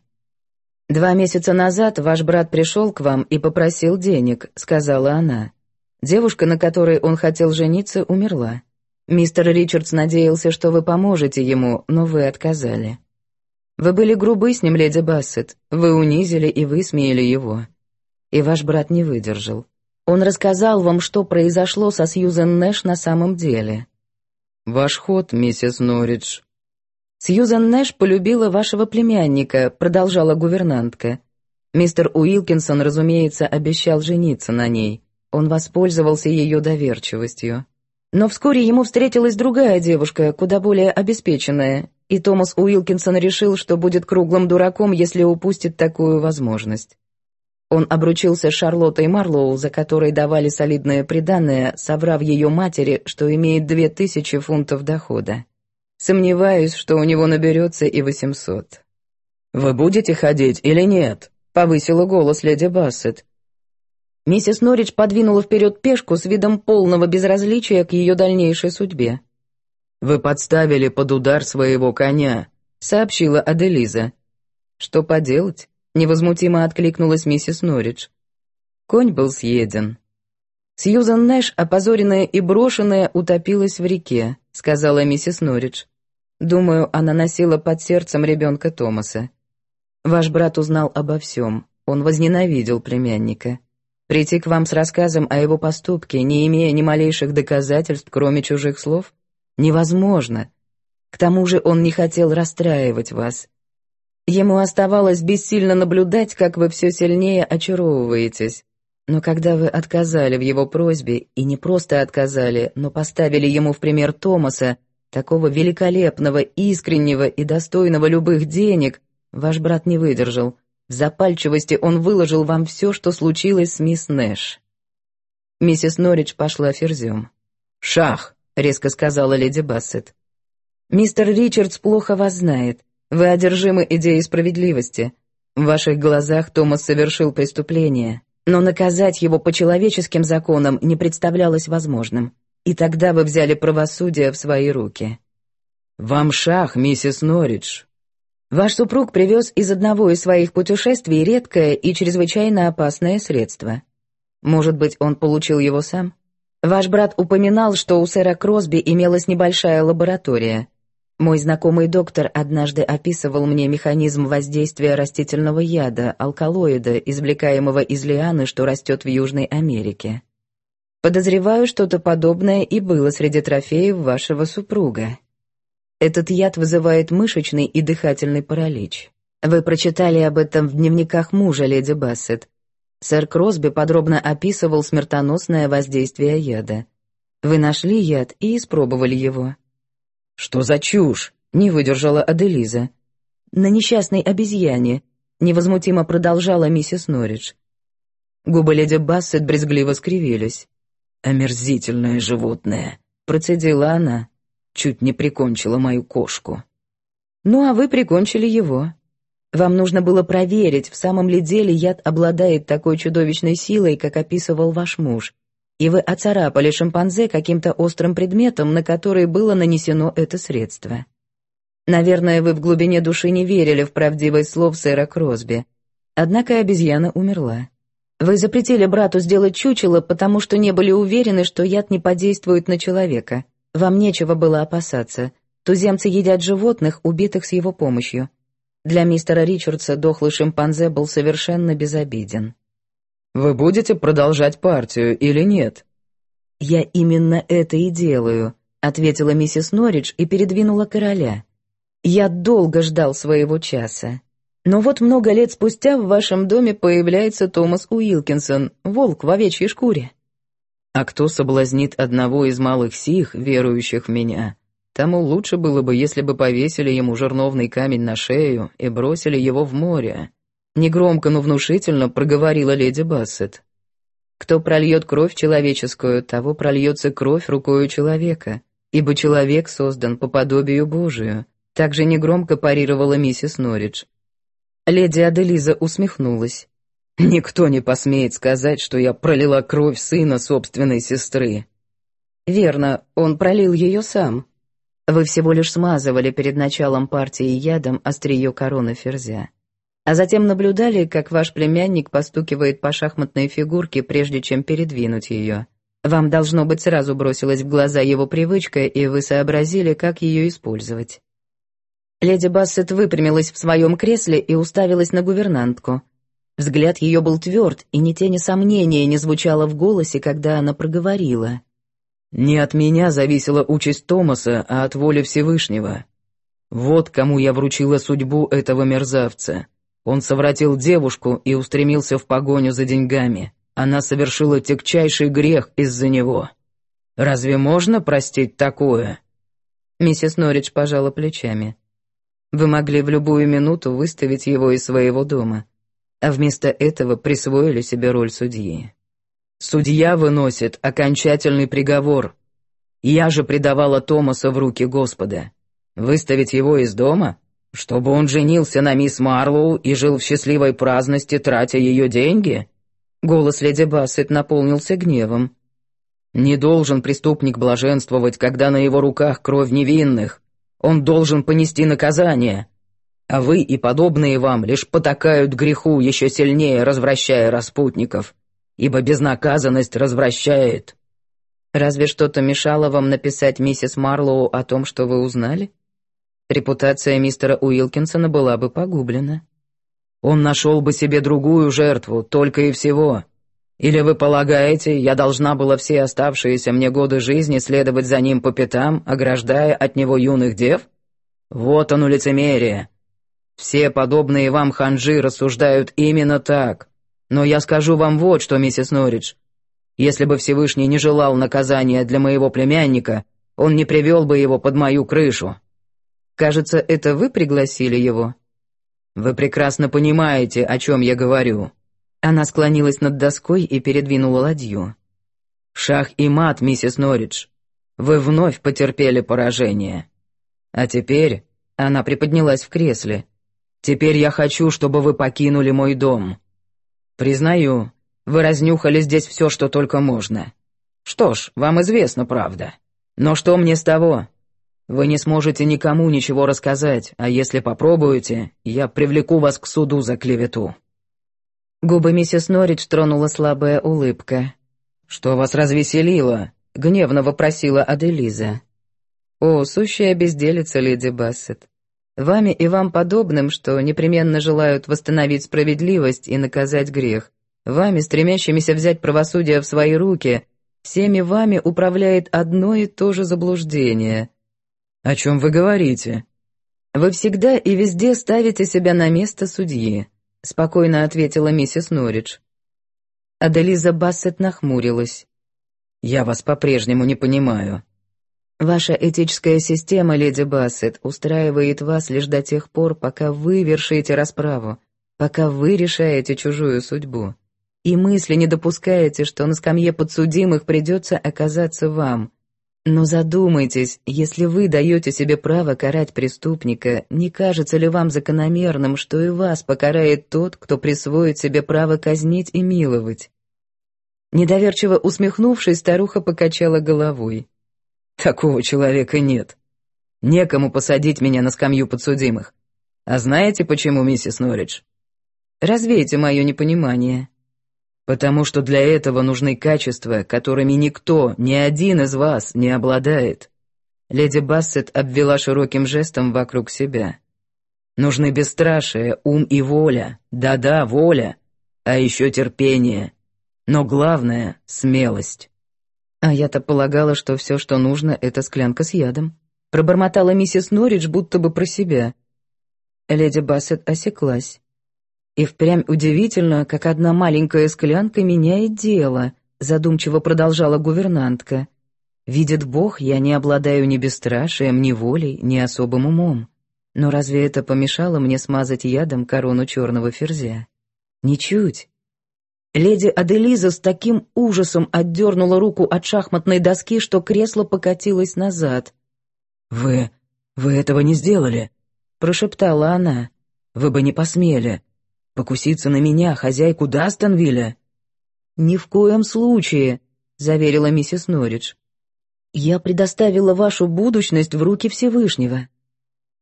«Два месяца назад ваш брат пришел к вам и попросил денег», — сказала она. Девушка, на которой он хотел жениться, умерла. Мистер Ричардс надеялся, что вы поможете ему, но вы отказали. Вы были грубы с ним, леди Бассет, вы унизили и высмеяли его. И ваш брат не выдержал. Он рассказал вам, что произошло со Сьюзен Нэш на самом деле. «Ваш ход, миссис Норридж», «Сьюзан Нэш полюбила вашего племянника», — продолжала гувернантка. Мистер Уилкинсон, разумеется, обещал жениться на ней. Он воспользовался ее доверчивостью. Но вскоре ему встретилась другая девушка, куда более обеспеченная, и Томас Уилкинсон решил, что будет круглым дураком, если упустит такую возможность. Он обручился с Шарлоттой Марлоу, за которой давали солидное приданое, соврав ее матери, что имеет две тысячи фунтов дохода. Сомневаюсь, что у него наберется и восемьсот. «Вы будете ходить или нет?» — повысила голос леди Бассет. Миссис Норридж подвинула вперед пешку с видом полного безразличия к ее дальнейшей судьбе. «Вы подставили под удар своего коня», — сообщила Аделиза. «Что поделать?» — невозмутимо откликнулась миссис Норридж. Конь был съеден. Сьюзан Нэш, опозоренная и брошенная, утопилась в реке, сказала миссис Норридж. Думаю, она носила под сердцем ребенка Томаса. Ваш брат узнал обо всем. Он возненавидел племянника. Прийти к вам с рассказом о его поступке, не имея ни малейших доказательств, кроме чужих слов, невозможно. К тому же он не хотел расстраивать вас. Ему оставалось бессильно наблюдать, как вы все сильнее очаровываетесь. Но когда вы отказали в его просьбе, и не просто отказали, но поставили ему в пример Томаса, такого великолепного, искреннего и достойного любых денег, ваш брат не выдержал. В запальчивости он выложил вам все, что случилось с мисс Нэш. Миссис Норридж пошла ферзем. «Шах!» — резко сказала леди Бассет. «Мистер Ричардс плохо вас знает. Вы одержимы идеей справедливости. В ваших глазах Томас совершил преступление но наказать его по человеческим законам не представлялось возможным. И тогда вы взяли правосудие в свои руки. «Вам шах, миссис Норридж». Ваш супруг привез из одного из своих путешествий редкое и чрезвычайно опасное средство. Может быть, он получил его сам? Ваш брат упоминал, что у сэра Кросби имелась небольшая лаборатория. Мой знакомый доктор однажды описывал мне механизм воздействия растительного яда, алкалоида, извлекаемого из лианы, что растет в Южной Америке. Подозреваю, что-то подобное и было среди трофеев вашего супруга. Этот яд вызывает мышечный и дыхательный паралич. Вы прочитали об этом в дневниках мужа, леди Бассет. Сэр Кросби подробно описывал смертоносное воздействие яда. Вы нашли яд и испробовали его. «Что за чушь?» — не выдержала Аделиза. «На несчастной обезьяне», — невозмутимо продолжала миссис Норридж. Губы леди Бассет брезгливо скривились. «Омерзительное животное», — процедила она. Чуть не прикончила мою кошку. «Ну, а вы прикончили его. Вам нужно было проверить, в самом ли деле яд обладает такой чудовищной силой, как описывал ваш муж, и вы оцарапали шимпанзе каким-то острым предметом, на который было нанесено это средство. Наверное, вы в глубине души не верили в правдивость слов сэра Кросби. Однако обезьяна умерла. Вы запретили брату сделать чучело, потому что не были уверены, что яд не подействует на человека. Вам нечего было опасаться. Туземцы едят животных, убитых с его помощью. Для мистера Ричардса дохлый шимпанзе был совершенно безобиден. Вы будете продолжать партию или нет?» «Я именно это и делаю», — ответила миссис Норридж и передвинула короля. «Я долго ждал своего часа. Но вот много лет спустя в вашем доме появляется Томас Уилкинсон, волк в овечьей шкуре». «А кто соблазнит одного из малых сих, верующих в меня? Тому лучше было бы, если бы повесили ему жерновный камень на шею и бросили его в море», Негромко, но внушительно проговорила леди Бассет. «Кто прольет кровь человеческую, того прольется кровь рукою человека, ибо человек создан по подобию Божию», также негромко парировала миссис Норридж. Леди Аделиза усмехнулась. «Никто не посмеет сказать, что я пролила кровь сына собственной сестры». «Верно, он пролил ее сам. Вы всего лишь смазывали перед началом партии ядом острие короны ферзя а затем наблюдали, как ваш племянник постукивает по шахматной фигурке, прежде чем передвинуть ее. Вам, должно быть, сразу бросилась в глаза его привычка, и вы сообразили, как ее использовать. Леди Бассет выпрямилась в своем кресле и уставилась на гувернантку. Взгляд ее был тверд, и ни тени сомнения не звучало в голосе, когда она проговорила. «Не от меня зависела участь Томаса, а от воли Всевышнего. Вот кому я вручила судьбу этого мерзавца. Он совратил девушку и устремился в погоню за деньгами. Она совершила тягчайший грех из-за него. Разве можно простить такое?» Миссис Норридж пожала плечами. «Вы могли в любую минуту выставить его из своего дома, а вместо этого присвоили себе роль судьи. Судья выносит окончательный приговор. Я же предавала Томаса в руки Господа. Выставить его из дома? Чтобы он женился на мисс Марлоу и жил в счастливой праздности, тратя ее деньги?» Голос леди Бассет наполнился гневом. «Не должен преступник блаженствовать, когда на его руках кровь невинных. Он должен понести наказание. А вы и подобные вам лишь потакают греху, еще сильнее развращая распутников, ибо безнаказанность развращает». «Разве что-то мешало вам написать миссис Марлоу о том, что вы узнали?» Репутация мистера Уилкинсона была бы погублена. Он нашел бы себе другую жертву, только и всего. Или вы полагаете, я должна была все оставшиеся мне годы жизни следовать за ним по пятам, ограждая от него юных дев? Вот оно лицемерие. Все подобные вам ханжи рассуждают именно так. Но я скажу вам вот что, миссис Норридж. Если бы Всевышний не желал наказания для моего племянника, он не привел бы его под мою крышу. Кажется, это вы пригласили его?» «Вы прекрасно понимаете, о чем я говорю». Она склонилась над доской и передвинула ладью. «Шах и мат, миссис Норридж. Вы вновь потерпели поражение. А теперь...» Она приподнялась в кресле. «Теперь я хочу, чтобы вы покинули мой дом. Признаю, вы разнюхали здесь все, что только можно. Что ж, вам известно правда. Но что мне с того? Вы не сможете никому ничего рассказать, а если попробуете, я привлеку вас к суду за клевету». Губы миссис Норридж тронула слабая улыбка. «Что вас развеселило?» — гневно вопросила Аделиза. «О, сущая безделица, леди Бассет. Вами и вам подобным, что непременно желают восстановить справедливость и наказать грех. Вами, стремящимися взять правосудие в свои руки, Всеми вами управляет одно и то же заблуждение. О чем вы говорите? Вы всегда и везде ставите себя на место судьи, спокойно ответила миссис Норридж. Аделиза Бассет нахмурилась. Я вас по-прежнему не понимаю. Ваша этическая система, леди Бассет, устраивает вас лишь до тех пор, пока вы вершите расправу, пока вы решаете чужую судьбу. И мысли не допускаете, что на скамье подсудимых придется оказаться вам. Но задумайтесь, если вы даете себе право карать преступника, не кажется ли вам закономерным, что и вас покарает тот, кто присвоит себе право казнить и миловать? Недоверчиво усмехнувшись, старуха покачала головой. Такого человека нет. Некому посадить меня на скамью подсудимых. А знаете почему, миссис Норридж? Развейте мое непонимание. Потому что для этого нужны качества, которыми никто, ни один из вас не обладает. Леди Бассет обвела широким жестом вокруг себя. Нужны бесстрашие, ум и воля. Да-да, воля. А еще терпение. Но главное — смелость. А я-то полагала, что все, что нужно, это склянка с ядом. Пробормотала миссис Норридж, будто бы про себя. Леди Бассет осеклась. И впрямь удивительно, как одна маленькая склянка меняет дело, задумчиво продолжала гувернантка. Видит Бог, я не обладаю ни бесстрашием, ни волей, ни особым умом. Но разве это помешало мне смазать ядом корону черного ферзя? Ничуть. Леди Аделиза с таким ужасом отдернула руку от шахматной доски, что кресло покатилось назад. «Вы... вы этого не сделали», — прошептала она. «Вы бы не посмели. Покуситься на меня, хозяйку Дастонвилля?» «Ни в коем случае», — заверила миссис Норридж. «Я предоставила вашу будущность в руки Всевышнего.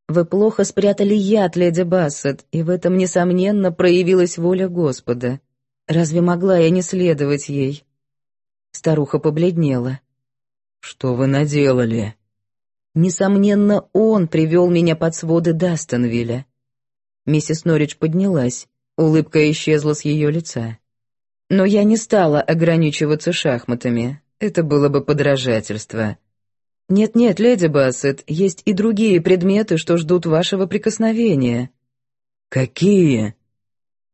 Вы плохо спрятали яд, леди Бассет, и в этом, несомненно, проявилась воля Господа. Разве могла я не следовать ей? Старуха побледнела. Что вы наделали? Несомненно, он привел меня под своды Дастонвилля. Миссис Норридж поднялась, улыбка исчезла с ее лица. Но я не стала ограничиваться шахматами, это было бы подражательство. Нет-нет, леди Бассет, есть и другие предметы, что ждут вашего прикосновения. Какие?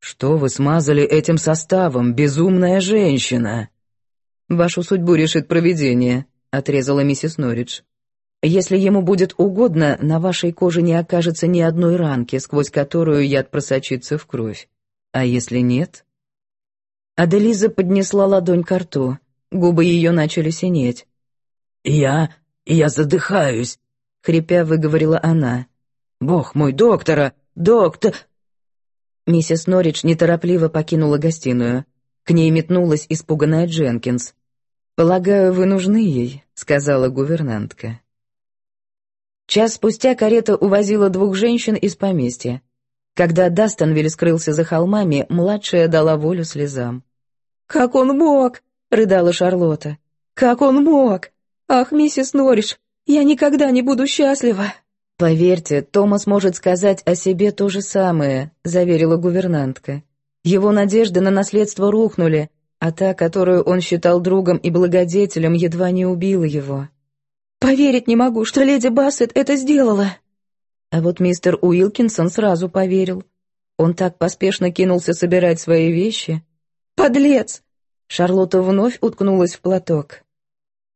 «Что вы смазали этим составом, безумная женщина?» «Вашу судьбу решит провидение», — отрезала миссис Норридж. «Если ему будет угодно, на вашей коже не окажется ни одной ранки, сквозь которую яд просочится в кровь. А если нет?» Аделиза поднесла ладонь к рту. Губы ее начали синеть. «Я... я задыхаюсь», — хрипя выговорила она. «Бог мой, доктора! Доктор...» Миссис Норридж неторопливо покинула гостиную. К ней метнулась испуганная Дженкинс. «Полагаю, вы нужны ей», — сказала гувернантка. Час спустя карета увозила двух женщин из поместья. Когда Дастонвиль скрылся за холмами, младшая дала волю слезам. «Как он мог?» — рыдала Шарлотта. «Как он мог? Ах, миссис Норридж, я никогда не буду счастлива!» «Поверьте, Томас может сказать о себе то же самое», — заверила гувернантка. «Его надежды на наследство рухнули, а та, которую он считал другом и благодетелем, едва не убила его». «Поверить не могу, что леди Бассет это сделала». А вот мистер Уилкинсон сразу поверил. Он так поспешно кинулся собирать свои вещи. «Подлец!» Шарлотта вновь уткнулась в платок.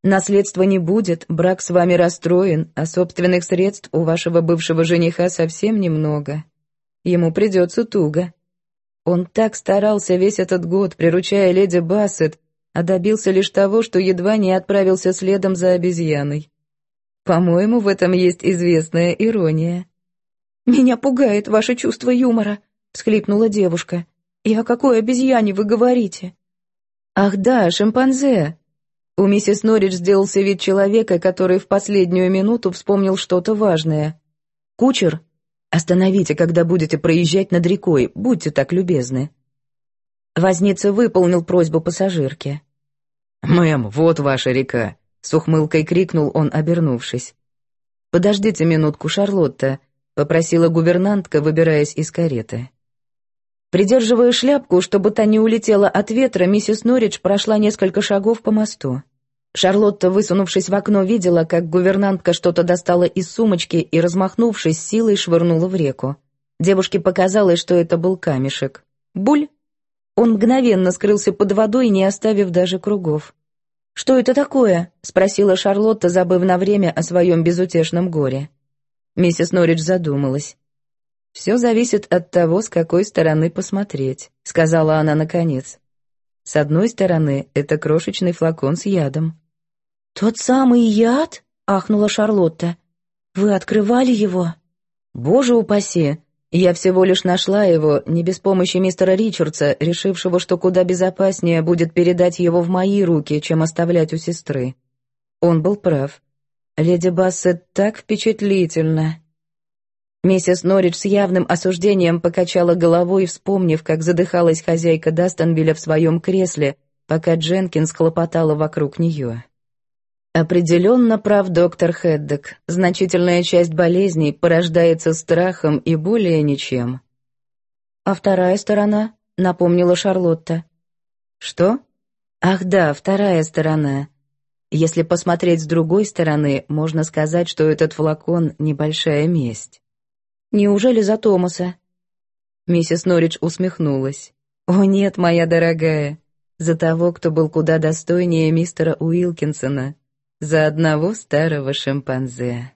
Наследства не будет, брак с вами расстроен, а собственных средств у вашего бывшего жениха совсем немного. Ему придется туго. Он так старался весь этот год, приручая леди Бассет, а добился лишь того, что едва не отправился следом за обезьяной. По-моему, в этом есть известная ирония. «Меня пугает ваше чувство юмора», — всхлипнула девушка. «И о какой обезьяне вы говорите?» «Ах да, шимпанзе», у миссис Норридж сделался вид человека, который в последнюю минуту вспомнил что-то важное. «Кучер, остановите, когда будете проезжать над рекой, будьте так любезны». Возница выполнил просьбу пассажирки. «Мэм, вот ваша река», — с ухмылкой крикнул он, обернувшись. «Подождите минутку, Шарлотта», — попросила гувернантка, выбираясь из кареты. Придерживая шляпку, чтобы та не улетела от ветра, миссис Норридж прошла несколько шагов по мосту. Шарлотта, высунувшись в окно, видела, как гувернантка что-то достала из сумочки и, размахнувшись, силой швырнула в реку. Девушке показалось, что это был камешек. Буль! Он мгновенно скрылся под водой, не оставив даже кругов. «Что это такое?» — спросила Шарлотта, забыв на время о своем безутешном горе. Миссис Норридж задумалась. «Все зависит от того, с какой стороны посмотреть», — сказала она наконец. «С одной стороны, это крошечный флакон с ядом». «Тот самый яд?» — ахнула Шарлотта. «Вы открывали его?» «Боже упаси! Я всего лишь нашла его, не без помощи мистера Ричардса, решившего, что куда безопаснее будет передать его в мои руки, чем оставлять у сестры. Он был прав. Леди Бассет так впечатлительна. Миссис Норридж с явным осуждением покачала головой, вспомнив, как задыхалась хозяйка Дастонвилля в своем кресле, пока Дженкинс хлопотала вокруг нее. Определенно прав доктор Хеддек. Значительная часть болезней порождается страхом и более ничем. А вторая сторона, напомнила Шарлотта. Что? Ах да, вторая сторона. Если посмотреть с другой стороны, можно сказать, что этот флакон — небольшая месть. Неужели за Томаса? Миссис Норридж усмехнулась. «О нет, моя дорогая, за того, кто был куда достойнее мистера Уилкинсона за одного старого шимпанзе.